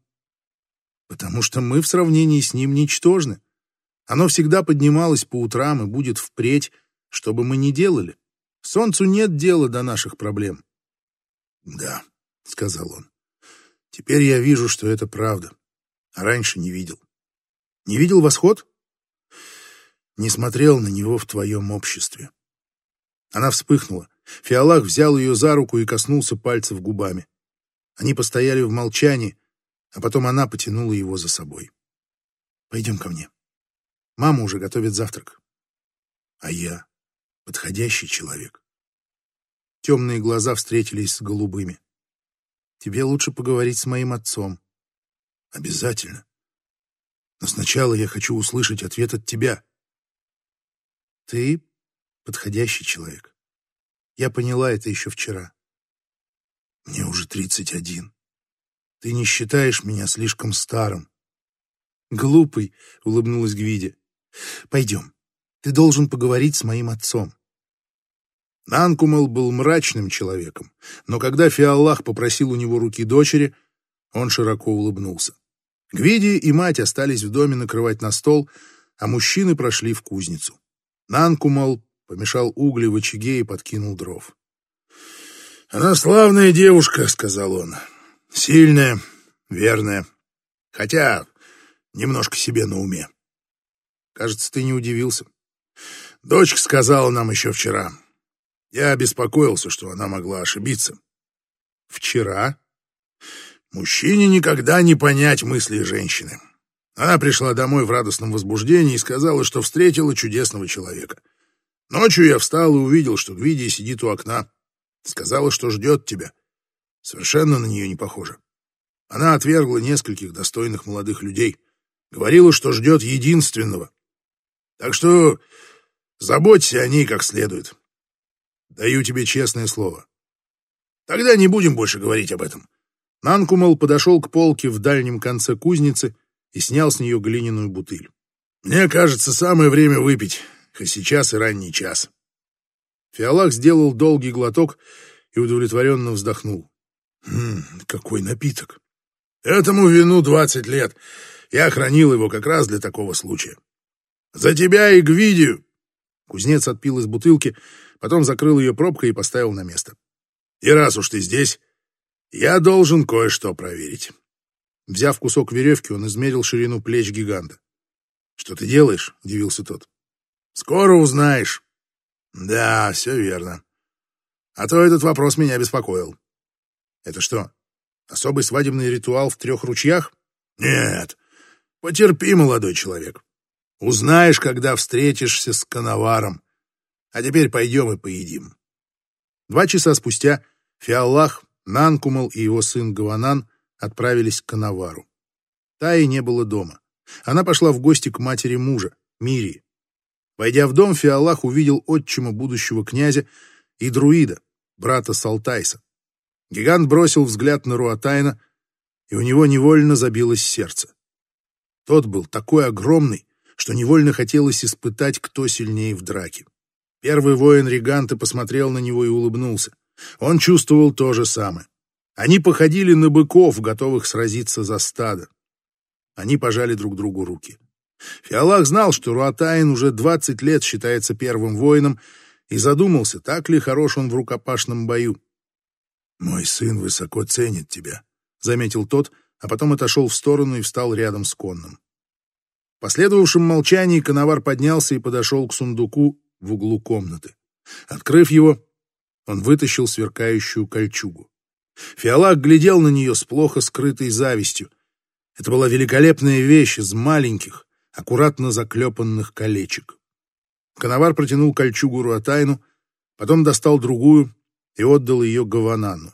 Потому что мы в сравнении с ним ничтожны. Оно всегда поднималось по утрам и будет впредь, что бы мы ни делали. Солнцу нет дела до наших проблем. Да, сказал он. Теперь я вижу, что это правда. А раньше не видел. Не видел восход? Не смотрел на него в твоем обществе. Она вспыхнула. Фиалах взял ее за руку и коснулся пальцев губами. Они постояли в молчании, а потом она потянула его за собой. «Пойдем ко мне. Мама уже готовит завтрак. А я подходящий человек. Темные глаза встретились с голубыми. Тебе лучше поговорить с моим отцом. Обязательно. Но сначала я хочу услышать ответ от тебя. Ты подходящий человек. Я поняла это еще вчера. Мне уже тридцать один. Ты не считаешь меня слишком старым?» «Глупый», — улыбнулась Гвиди. «Пойдем. Ты должен поговорить с моим отцом». Нанкумал был мрачным человеком, но когда Фиаллах попросил у него руки дочери, он широко улыбнулся. Гвиди и мать остались в доме накрывать на стол, а мужчины прошли в кузницу. Нанкумал помешал угли в очаге и подкинул дров. «Она славная девушка», — сказал он. «Сильная, верная, хотя немножко себе на уме». «Кажется, ты не удивился». «Дочка сказала нам еще вчера. Я беспокоился, что она могла ошибиться». «Вчера?» «Мужчине никогда не понять мысли женщины». Она пришла домой в радостном возбуждении и сказала, что встретила чудесного человека. Ночью я встал и увидел, что Гвидия сидит у окна. Сказала, что ждет тебя. Совершенно на нее не похоже. Она отвергла нескольких достойных молодых людей. Говорила, что ждет единственного. Так что заботься о ней как следует. Даю тебе честное слово. Тогда не будем больше говорить об этом. Нанкумал подошел к полке в дальнем конце кузницы и снял с нее глиняную бутыль. Мне кажется, самое время выпить, хоть сейчас и ранний час. Фиалак сделал долгий глоток и удовлетворенно вздохнул. «Хм, какой напиток! Этому вину двадцать лет. Я хранил его как раз для такого случая. За тебя и Гвидию!» Кузнец отпил из бутылки, потом закрыл ее пробкой и поставил на место. «И раз уж ты здесь, я должен кое-что проверить». Взяв кусок веревки, он измерил ширину плеч гиганта. «Что ты делаешь?» — удивился тот. «Скоро узнаешь». Да, все верно. А то этот вопрос меня беспокоил. Это что, особый свадебный ритуал в трех ручьях? Нет. Потерпи, молодой человек. Узнаешь, когда встретишься с коноваром. А теперь пойдем и поедим. Два часа спустя Фиаллах, Нанкумал и его сын Гаванан отправились к коновару. Таи не было дома. Она пошла в гости к матери мужа, Мирии. Войдя в дом, Фиалах увидел отчима будущего князя и друида, брата Салтайса. Гигант бросил взгляд на Руатайна, и у него невольно забилось сердце. Тот был такой огромный, что невольно хотелось испытать, кто сильнее в драке. Первый воин Риганта посмотрел на него и улыбнулся. Он чувствовал то же самое. Они походили на быков, готовых сразиться за стадо. Они пожали друг другу руки. Фиалах знал, что Руатайн уже двадцать лет считается первым воином, и задумался, так ли хорош он в рукопашном бою. «Мой сын высоко ценит тебя», — заметил тот, а потом отошел в сторону и встал рядом с конным. В последовавшем молчании коновар поднялся и подошел к сундуку в углу комнаты. Открыв его, он вытащил сверкающую кольчугу. Фиалак глядел на нее с плохо скрытой завистью. Это была великолепная вещь из маленьких, аккуратно заклепанных колечек. Коновар протянул кольчугу Руатайну, потом достал другую и отдал ее Гаванану.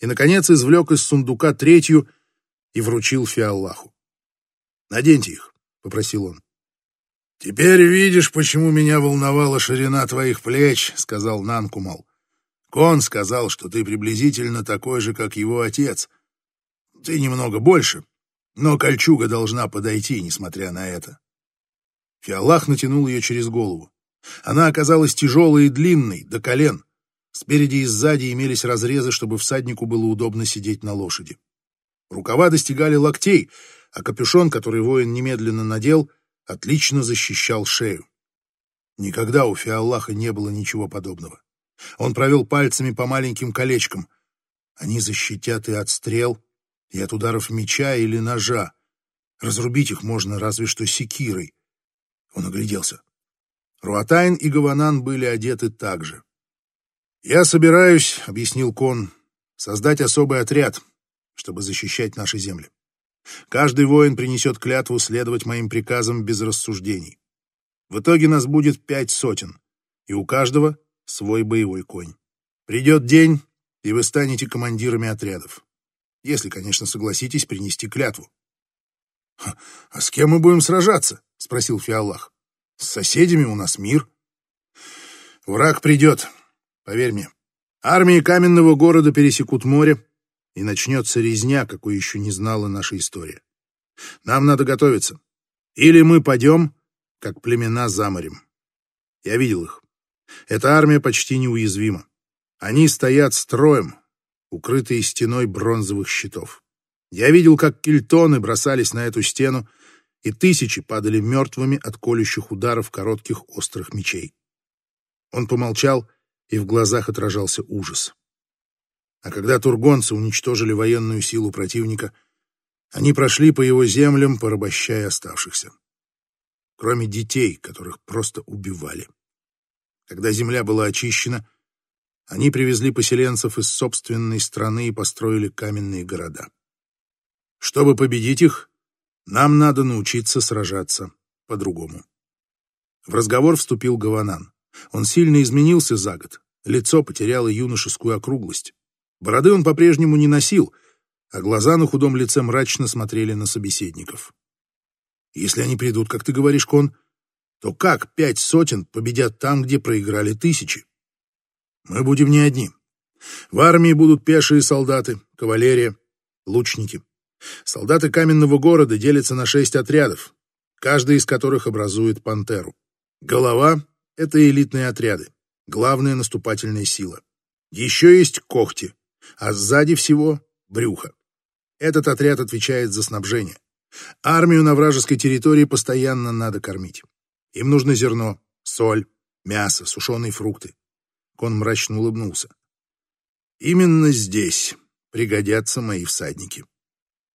И, наконец, извлек из сундука третью и вручил Фиаллаху. «Наденьте их», — попросил он. «Теперь видишь, почему меня волновала ширина твоих плеч», — сказал Нанкумал. «Кон сказал, что ты приблизительно такой же, как его отец. Ты немного больше, но кольчуга должна подойти, несмотря на это. Фиалах натянул ее через голову. Она оказалась тяжелой и длинной, до колен. Спереди и сзади имелись разрезы, чтобы всаднику было удобно сидеть на лошади. Рукава достигали локтей, а капюшон, который воин немедленно надел, отлично защищал шею. Никогда у Фиаллаха не было ничего подобного. Он провел пальцами по маленьким колечкам. Они защитят и от стрел, и от ударов меча или ножа. Разрубить их можно разве что секирой. Он огляделся. Руатайн и Гаванан были одеты так же. «Я собираюсь», — объяснил Кон, — «создать особый отряд, чтобы защищать наши земли. Каждый воин принесет клятву следовать моим приказам без рассуждений. В итоге нас будет пять сотен, и у каждого свой боевой конь. Придет день, и вы станете командирами отрядов. Если, конечно, согласитесь принести клятву. — А с кем мы будем сражаться? — спросил Фиаллах. — С соседями у нас мир. — Враг придет, поверь мне. Армии каменного города пересекут море, и начнется резня, какой еще не знала наша история. Нам надо готовиться. Или мы пойдем, как племена за морем. Я видел их. Эта армия почти неуязвима. Они стоят строем, укрытые стеной бронзовых щитов. Я видел, как кельтоны бросались на эту стену, и тысячи падали мертвыми от колющих ударов коротких острых мечей. Он помолчал, и в глазах отражался ужас. А когда тургонцы уничтожили военную силу противника, они прошли по его землям, порабощая оставшихся. Кроме детей, которых просто убивали. Когда земля была очищена, они привезли поселенцев из собственной страны и построили каменные города. Чтобы победить их, нам надо научиться сражаться по-другому. В разговор вступил Гаванан. Он сильно изменился за год. Лицо потеряло юношескую округлость. Бороды он по-прежнему не носил, а глаза на худом лице мрачно смотрели на собеседников. Если они придут, как ты говоришь, Кон, то как пять сотен победят там, где проиграли тысячи? Мы будем не одни. В армии будут пешие солдаты, кавалерия, лучники. Солдаты каменного города делятся на шесть отрядов, каждый из которых образует пантеру. Голова — это элитные отряды, главная наступательная сила. Еще есть когти, а сзади всего — брюхо. Этот отряд отвечает за снабжение. Армию на вражеской территории постоянно надо кормить. Им нужно зерно, соль, мясо, сушеные фрукты. Кон мрачно улыбнулся. Именно здесь пригодятся мои всадники.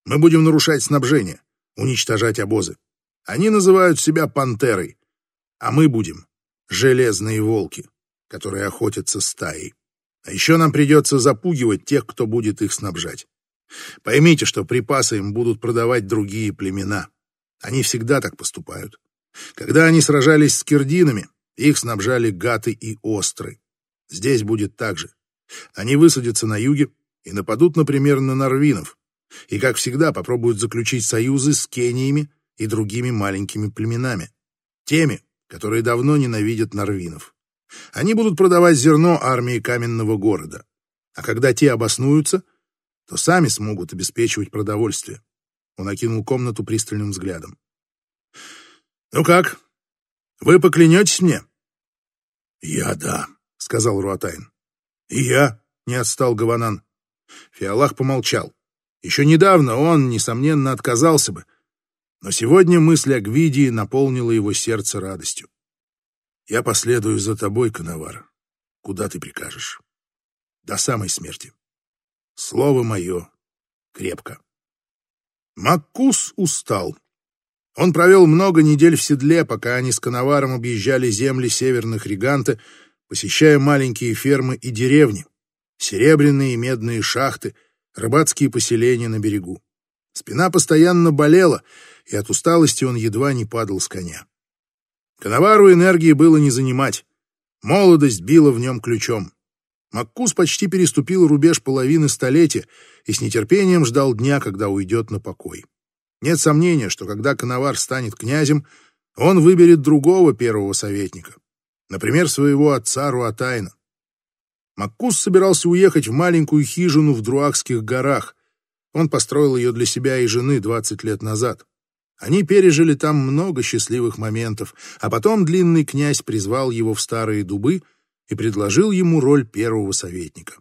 Мы будем нарушать снабжение, уничтожать обозы. Они называют себя пантерой, а мы будем железные волки, которые охотятся стаей. А еще нам придется запугивать тех, кто будет их снабжать. Поймите, что припасы им будут продавать другие племена. Они всегда так поступают. Когда они сражались с кирдинами, их снабжали гаты и остры. Здесь будет так же. Они высадятся на юге и нападут, например, на норвинов. И, как всегда, попробуют заключить союзы с кениями и другими маленькими племенами. Теми, которые давно ненавидят норвинов. Они будут продавать зерно армии каменного города. А когда те обоснуются, то сами смогут обеспечивать продовольствие. Он окинул комнату пристальным взглядом. «Ну как? Вы поклянетесь мне?» «Я да», — сказал Руатайн. «И я», — не отстал Гаванан. Фиалах помолчал. Еще недавно он, несомненно, отказался бы, но сегодня мысль о Гвидии наполнила его сердце радостью. «Я последую за тобой, Коновар, куда ты прикажешь. До самой смерти. Слово мое крепко». Маккус устал. Он провел много недель в седле, пока они с Коноваром объезжали земли северных Риганта, посещая маленькие фермы и деревни, серебряные и медные шахты, рыбацкие поселения на берегу. Спина постоянно болела, и от усталости он едва не падал с коня. Коновару энергии было не занимать. Молодость била в нем ключом. Маккус почти переступил рубеж половины столетия и с нетерпением ждал дня, когда уйдет на покой. Нет сомнения, что когда Коновар станет князем, он выберет другого первого советника, например, своего отца Руатайна. Маккус собирался уехать в маленькую хижину в Друакских горах. Он построил ее для себя и жены 20 лет назад. Они пережили там много счастливых моментов, а потом длинный князь призвал его в старые дубы и предложил ему роль первого советника.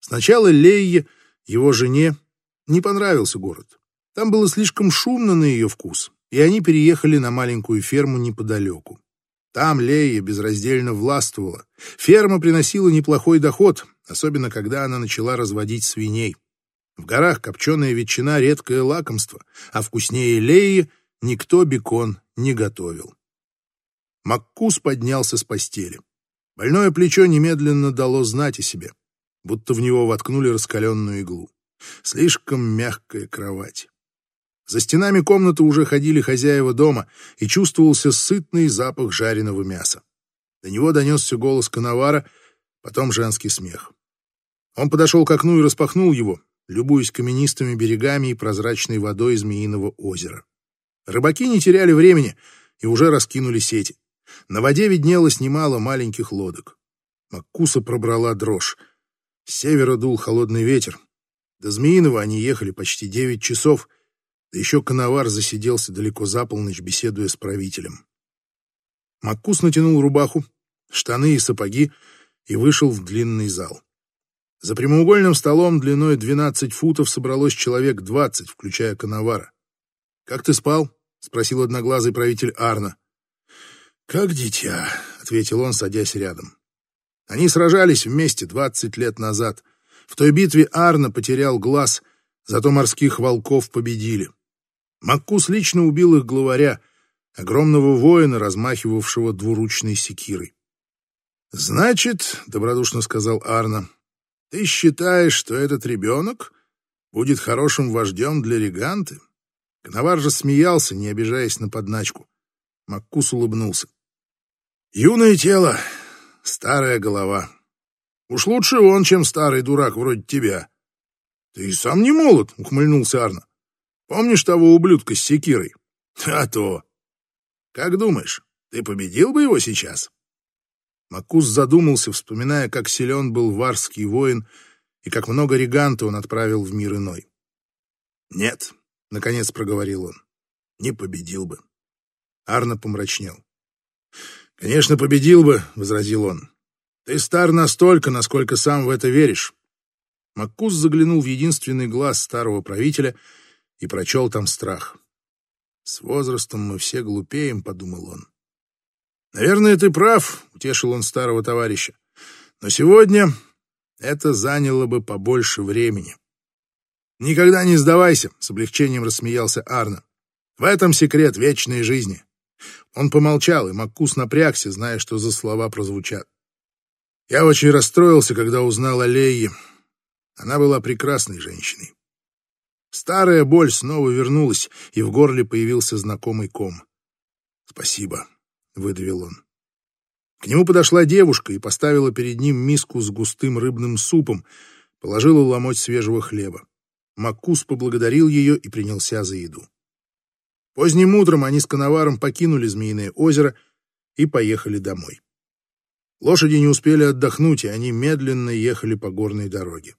Сначала Лейе, его жене, не понравился город. Там было слишком шумно на ее вкус, и они переехали на маленькую ферму неподалеку. Там Лея безраздельно властвовала. Ферма приносила неплохой доход, особенно когда она начала разводить свиней. В горах копченая ветчина — редкое лакомство, а вкуснее Леи никто бекон не готовил. Маккус поднялся с постели. Больное плечо немедленно дало знать о себе, будто в него воткнули раскаленную иглу. Слишком мягкая кровать. За стенами комнаты уже ходили хозяева дома, и чувствовался сытный запах жареного мяса. До него донесся голос коновара, потом женский смех. Он подошел к окну и распахнул его, любуясь каменистыми берегами и прозрачной водой Змеиного озера. Рыбаки не теряли времени и уже раскинули сети. На воде виднелось немало маленьких лодок. Маккуса пробрала дрожь. С севера дул холодный ветер. До Змеиного они ехали почти девять часов, да еще коновар засиделся далеко за полночь, беседуя с правителем. Маккус натянул рубаху, штаны и сапоги и вышел в длинный зал. За прямоугольным столом длиной 12 футов собралось человек 20, включая коновара. «Как ты спал?» — спросил одноглазый правитель Арна. «Как дитя», — ответил он, садясь рядом. Они сражались вместе 20 лет назад. В той битве Арна потерял глаз, зато морских волков победили. Маккус лично убил их главаря, огромного воина, размахивавшего двуручной секирой. «Значит, — добродушно сказал Арна, — ты считаешь, что этот ребенок будет хорошим вождем для Реганты?» Коновар же смеялся, не обижаясь на подначку. Маккус улыбнулся. «Юное тело, старая голова. Уж лучше он, чем старый дурак вроде тебя». «Ты и сам не молод», — ухмыльнулся Арна. «Помнишь того ублюдка с секирой?» «А то!» «Как думаешь, ты победил бы его сейчас?» Макус задумался, вспоминая, как силен был варский воин и как много реганта он отправил в мир иной. «Нет», — наконец проговорил он, — «не победил бы». Арна помрачнел. «Конечно, победил бы», — возразил он. «Ты стар настолько, насколько сам в это веришь». Маккус заглянул в единственный глаз старого правителя и прочел там страх. «С возрастом мы все глупеем», — подумал он. «Наверное, ты прав», — утешил он старого товарища. «Но сегодня это заняло бы побольше времени». «Никогда не сдавайся», — с облегчением рассмеялся Арна. «В этом секрет вечной жизни». Он помолчал, и Маккус напрягся, зная, что за слова прозвучат. «Я очень расстроился, когда узнал о Лее. Она была прекрасной женщиной. Старая боль снова вернулась, и в горле появился знакомый ком. «Спасибо», выдавил он. К нему подошла девушка и поставила перед ним миску с густым рыбным супом, положила ломоть свежего хлеба. Маккус поблагодарил ее и принялся за еду. Поздним утром они с Коноваром покинули Змеиное озеро и поехали домой. Лошади не успели отдохнуть, и они медленно ехали по горной дороге.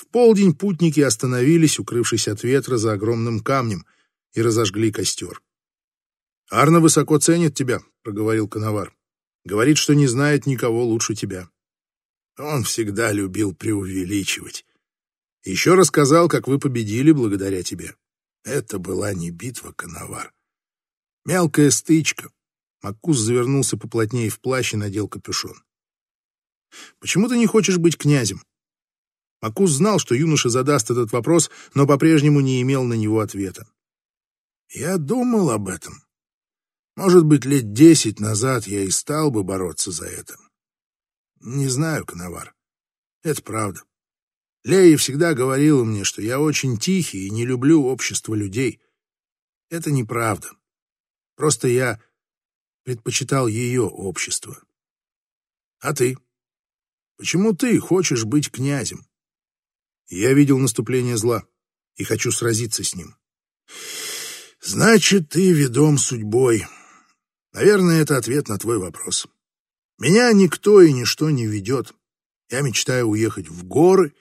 В полдень путники остановились, укрывшись от ветра за огромным камнем, и разожгли костер. «Арна высоко ценит тебя», — проговорил Коновар. «Говорит, что не знает никого лучше тебя». Он всегда любил преувеличивать. Еще рассказал, как вы победили благодаря тебе. Это была не битва, Коновар. Мелкая стычка. Маккус завернулся поплотнее в плащ и надел капюшон. «Почему ты не хочешь быть князем?» Макус знал, что юноша задаст этот вопрос, но по-прежнему не имел на него ответа. «Я думал об этом. Может быть, лет десять назад я и стал бы бороться за это. Не знаю, Коновар. Это правда. Лея всегда говорила мне, что я очень тихий и не люблю общество людей. Это неправда. Просто я предпочитал ее общество. А ты? Почему ты хочешь быть князем? Я видел наступление зла и хочу сразиться с ним. Значит, ты ведом судьбой. Наверное, это ответ на твой вопрос. Меня никто и ничто не ведет. Я мечтаю уехать в горы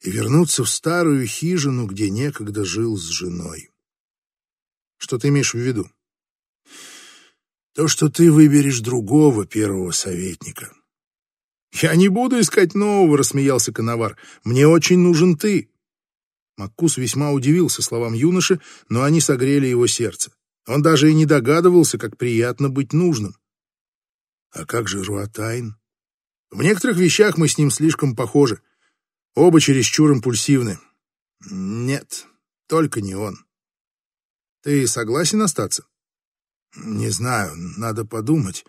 и вернуться в старую хижину, где некогда жил с женой. Что ты имеешь в виду? То, что ты выберешь другого первого советника. Я не буду искать нового, рассмеялся Коновар. Мне очень нужен ты. Маккус весьма удивился словам юноши, но они согрели его сердце. Он даже и не догадывался, как приятно быть нужным. А как же Руатайн? В некоторых вещах мы с ним слишком похожи. Оба чересчур импульсивны. Нет, только не он. Ты согласен остаться? Не знаю, надо подумать.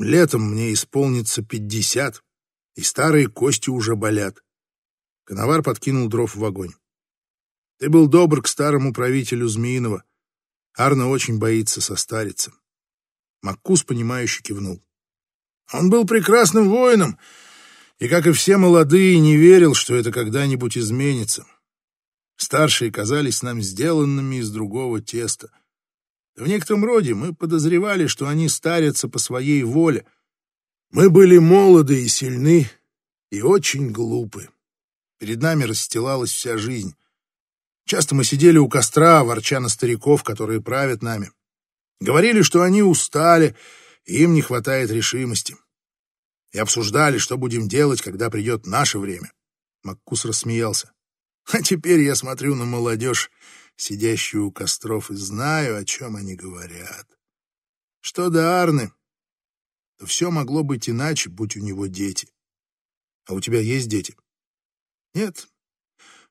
Летом мне исполнится пятьдесят, и старые кости уже болят. Коновар подкинул дров в огонь. Ты был добр к старому правителю Змеиного. Арно очень боится состариться. Маккус, понимающе кивнул. Он был прекрасным воином, и, как и все молодые, не верил, что это когда-нибудь изменится. Старшие казались нам сделанными из другого теста. В некотором роде мы подозревали, что они старятся по своей воле. Мы были молоды и сильны, и очень глупы. Перед нами расстилалась вся жизнь. Часто мы сидели у костра, ворча на стариков, которые правят нами. Говорили, что они устали, и им не хватает решимости. И обсуждали, что будем делать, когда придет наше время. Маккус рассмеялся. А теперь я смотрю на молодежь, сидящую у костров, и знаю, о чем они говорят. Что до Арны, то все могло быть иначе, будь у него дети. А у тебя есть дети? Нет.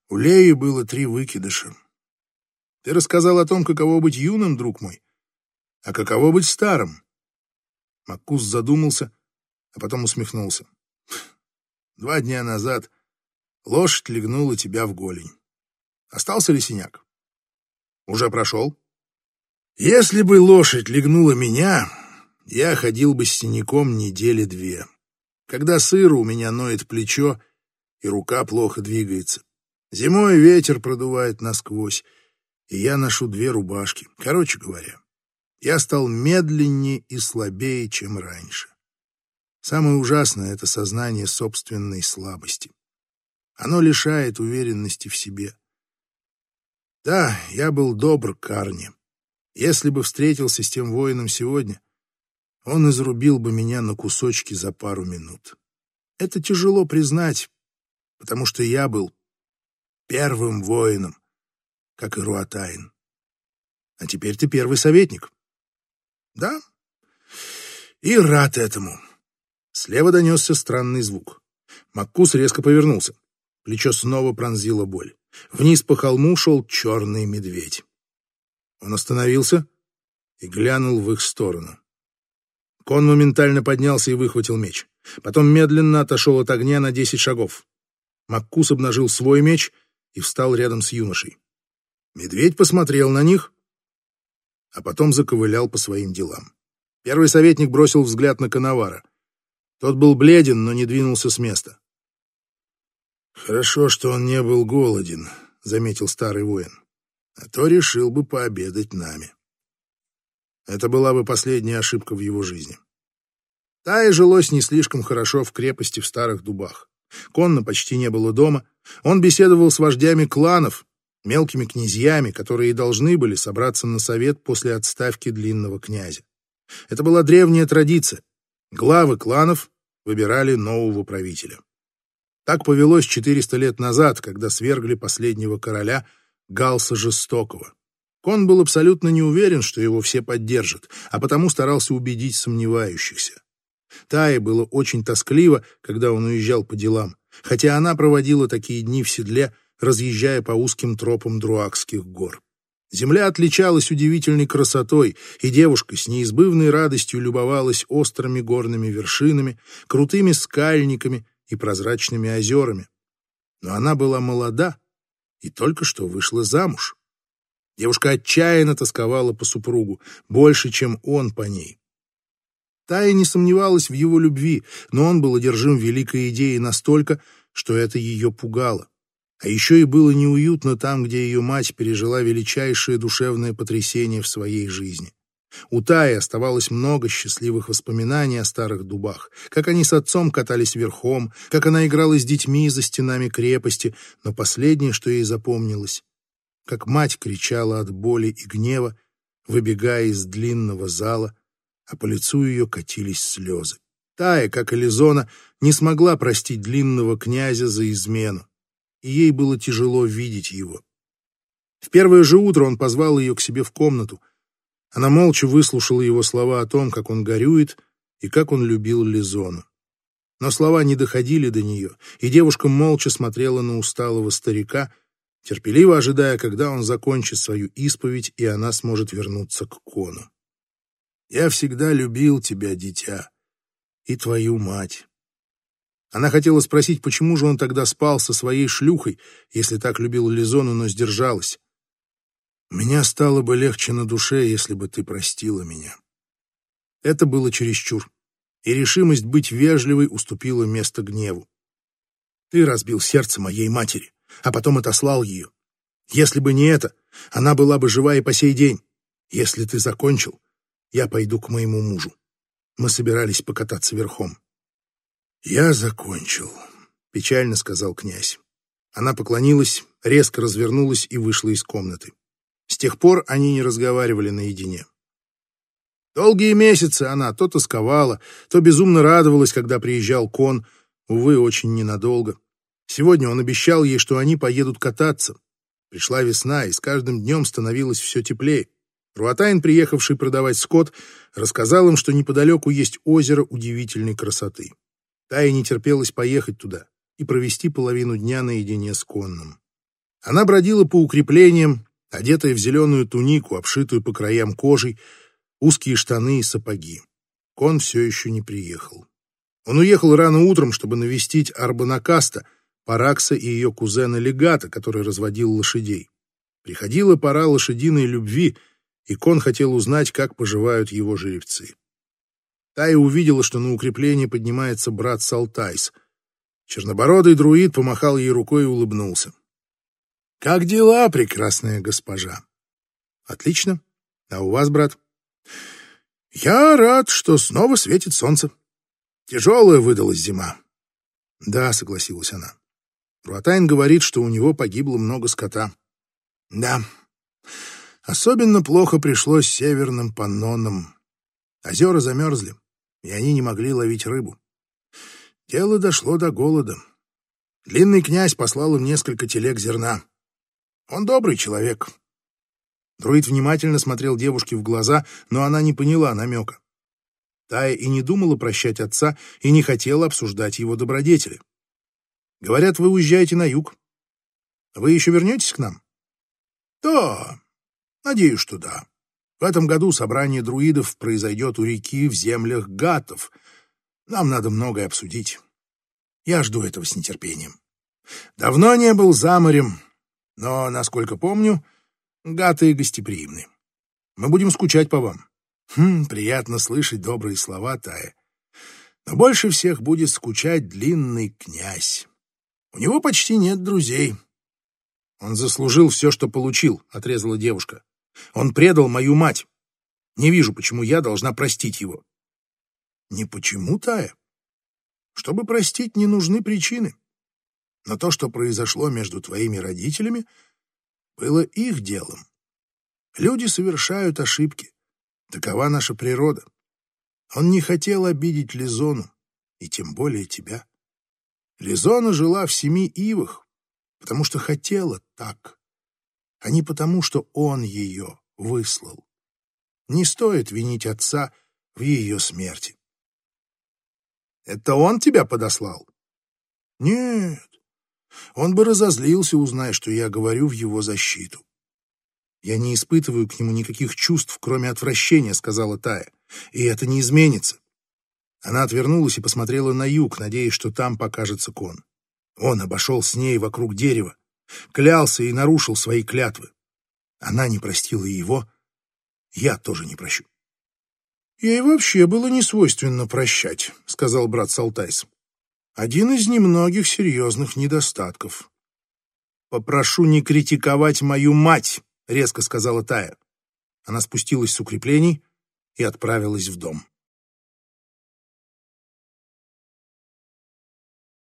У Леи было три выкидыша. Ты рассказал о том, каково быть юным, друг мой, а каково быть старым. Маккус задумался, а потом усмехнулся. Два дня назад лошадь легнула тебя в голень. Остался ли синяк? Уже прошел? Если бы лошадь легнула меня, я ходил бы с синяком недели две. Когда сыро у меня ноет плечо, и рука плохо двигается. Зимой ветер продувает насквозь, и я ношу две рубашки. Короче говоря, я стал медленнее и слабее, чем раньше. Самое ужасное — это сознание собственной слабости. Оно лишает уверенности в себе. Да, я был добр к Арне. Если бы встретился с тем воином сегодня, он изрубил бы меня на кусочки за пару минут. Это тяжело признать, потому что я был первым воином, как и Руатайн. А теперь ты первый советник. Да, и рад этому. Слева донесся странный звук. Маккус резко повернулся. Плечо снова пронзила боль. Вниз по холму шел черный медведь. Он остановился и глянул в их сторону. Кон моментально поднялся и выхватил меч. Потом медленно отошел от огня на десять шагов. Маккус обнажил свой меч и встал рядом с юношей. Медведь посмотрел на них, а потом заковылял по своим делам. Первый советник бросил взгляд на Коновара. Тот был бледен, но не двинулся с места. «Хорошо, что он не был голоден», — заметил старый воин. «А то решил бы пообедать нами». Это была бы последняя ошибка в его жизни. Тае жилось не слишком хорошо в крепости в старых дубах. Конна почти не было дома. Он беседовал с вождями кланов, мелкими князьями, которые и должны были собраться на совет после отставки длинного князя. Это была древняя традиция. Главы кланов выбирали нового правителя. Так повелось 400 лет назад, когда свергли последнего короля Галса Жестокого. Кон был абсолютно не уверен, что его все поддержат, а потому старался убедить сомневающихся. Тае было очень тоскливо, когда он уезжал по делам, хотя она проводила такие дни в седле, разъезжая по узким тропам Друакских гор. Земля отличалась удивительной красотой, и девушка с неизбывной радостью любовалась острыми горными вершинами, крутыми скальниками и прозрачными озерами. Но она была молода и только что вышла замуж. Девушка отчаянно тосковала по супругу, больше, чем он по ней. Тая не сомневалась в его любви, но он был одержим великой идеей настолько, что это ее пугало. А еще и было неуютно там, где ее мать пережила величайшее душевное потрясение в своей жизни. У Таи оставалось много счастливых воспоминаний о старых дубах, как они с отцом катались верхом, как она играла с детьми за стенами крепости, но последнее, что ей запомнилось, как мать кричала от боли и гнева, выбегая из длинного зала, а по лицу ее катились слезы. Тая, как и Лизона, не смогла простить длинного князя за измену, и ей было тяжело видеть его. В первое же утро он позвал ее к себе в комнату. Она молча выслушала его слова о том, как он горюет и как он любил Лизону. Но слова не доходили до нее, и девушка молча смотрела на усталого старика, терпеливо ожидая, когда он закончит свою исповедь, и она сможет вернуться к кону. Я всегда любил тебя, дитя, и твою мать. Она хотела спросить, почему же он тогда спал со своей шлюхой, если так любил Лизону, но сдержалась. Меня стало бы легче на душе, если бы ты простила меня. Это было чересчур, и решимость быть вежливой уступила место гневу. Ты разбил сердце моей матери, а потом отослал ее. Если бы не это, она была бы жива и по сей день. Если ты закончил, я пойду к моему мужу. Мы собирались покататься верхом. Я закончил, печально сказал князь. Она поклонилась, резко развернулась и вышла из комнаты. Тех пор они не разговаривали наедине. Долгие месяцы она то тосковала, то безумно радовалась, когда приезжал кон, увы, очень ненадолго. Сегодня он обещал ей, что они поедут кататься. Пришла весна, и с каждым днем становилось все теплее. Руатайн, приехавший продавать скот, рассказал им, что неподалеку есть озеро удивительной красоты. Тае не терпелось поехать туда и провести половину дня наедине с конным. Она бродила по укреплениям, одетая в зеленую тунику, обшитую по краям кожей, узкие штаны и сапоги. Кон все еще не приехал. Он уехал рано утром, чтобы навестить Арбанакаста, Паракса и ее кузена Легата, который разводил лошадей. Приходила пора лошадиной любви, и Кон хотел узнать, как поживают его жеребцы. Тая увидела, что на укрепление поднимается брат Салтайс. Чернобородый друид помахал ей рукой и улыбнулся. «Как дела, прекрасная госпожа?» «Отлично. А у вас, брат?» «Я рад, что снова светит солнце. Тяжелая выдалась зима». «Да», — согласилась она. Руатайн говорит, что у него погибло много скота. «Да. Особенно плохо пришлось северным паннонам. Озера замерзли, и они не могли ловить рыбу. Дело дошло до голода. Длинный князь послал им несколько телег зерна. Он добрый человек, Друид внимательно смотрел девушке в глаза, но она не поняла намека. Тая и не думала прощать отца, и не хотела обсуждать его добродетели. «Говорят, вы уезжаете на юг. Вы еще вернетесь к нам?» «Да, надеюсь, что да. В этом году собрание друидов произойдет у реки в землях гатов. Нам надо многое обсудить. Я жду этого с нетерпением. Давно не был за морем, но, насколько помню, Гаты гостеприимны. Мы будем скучать по вам. Хм, приятно слышать добрые слова, Тая. Но больше всех будет скучать длинный князь. У него почти нет друзей. Он заслужил все, что получил, — отрезала девушка. Он предал мою мать. Не вижу, почему я должна простить его. Не почему, Тая. Чтобы простить, не нужны причины. Но то, что произошло между твоими родителями, было их делом. Люди совершают ошибки. Такова наша природа. Он не хотел обидеть Лизону, и тем более тебя. Лизона жила в семи ивах, потому что хотела так, а не потому, что он ее выслал. Не стоит винить отца в ее смерти. Это он тебя подослал? Нет, он бы разозлился, узнай, что я говорю в его защиту. «Я не испытываю к нему никаких чувств, кроме отвращения», — сказала Тая. «И это не изменится». Она отвернулась и посмотрела на юг, надеясь, что там покажется кон. Он обошел с ней вокруг дерева, клялся и нарушил свои клятвы. Она не простила его, я тоже не прощу. «Ей вообще было не свойственно прощать», — сказал брат Салтайс. Один из немногих серьезных недостатков. «Попрошу не критиковать мою мать», — резко сказала Тая. Она спустилась с укреплений и отправилась в дом.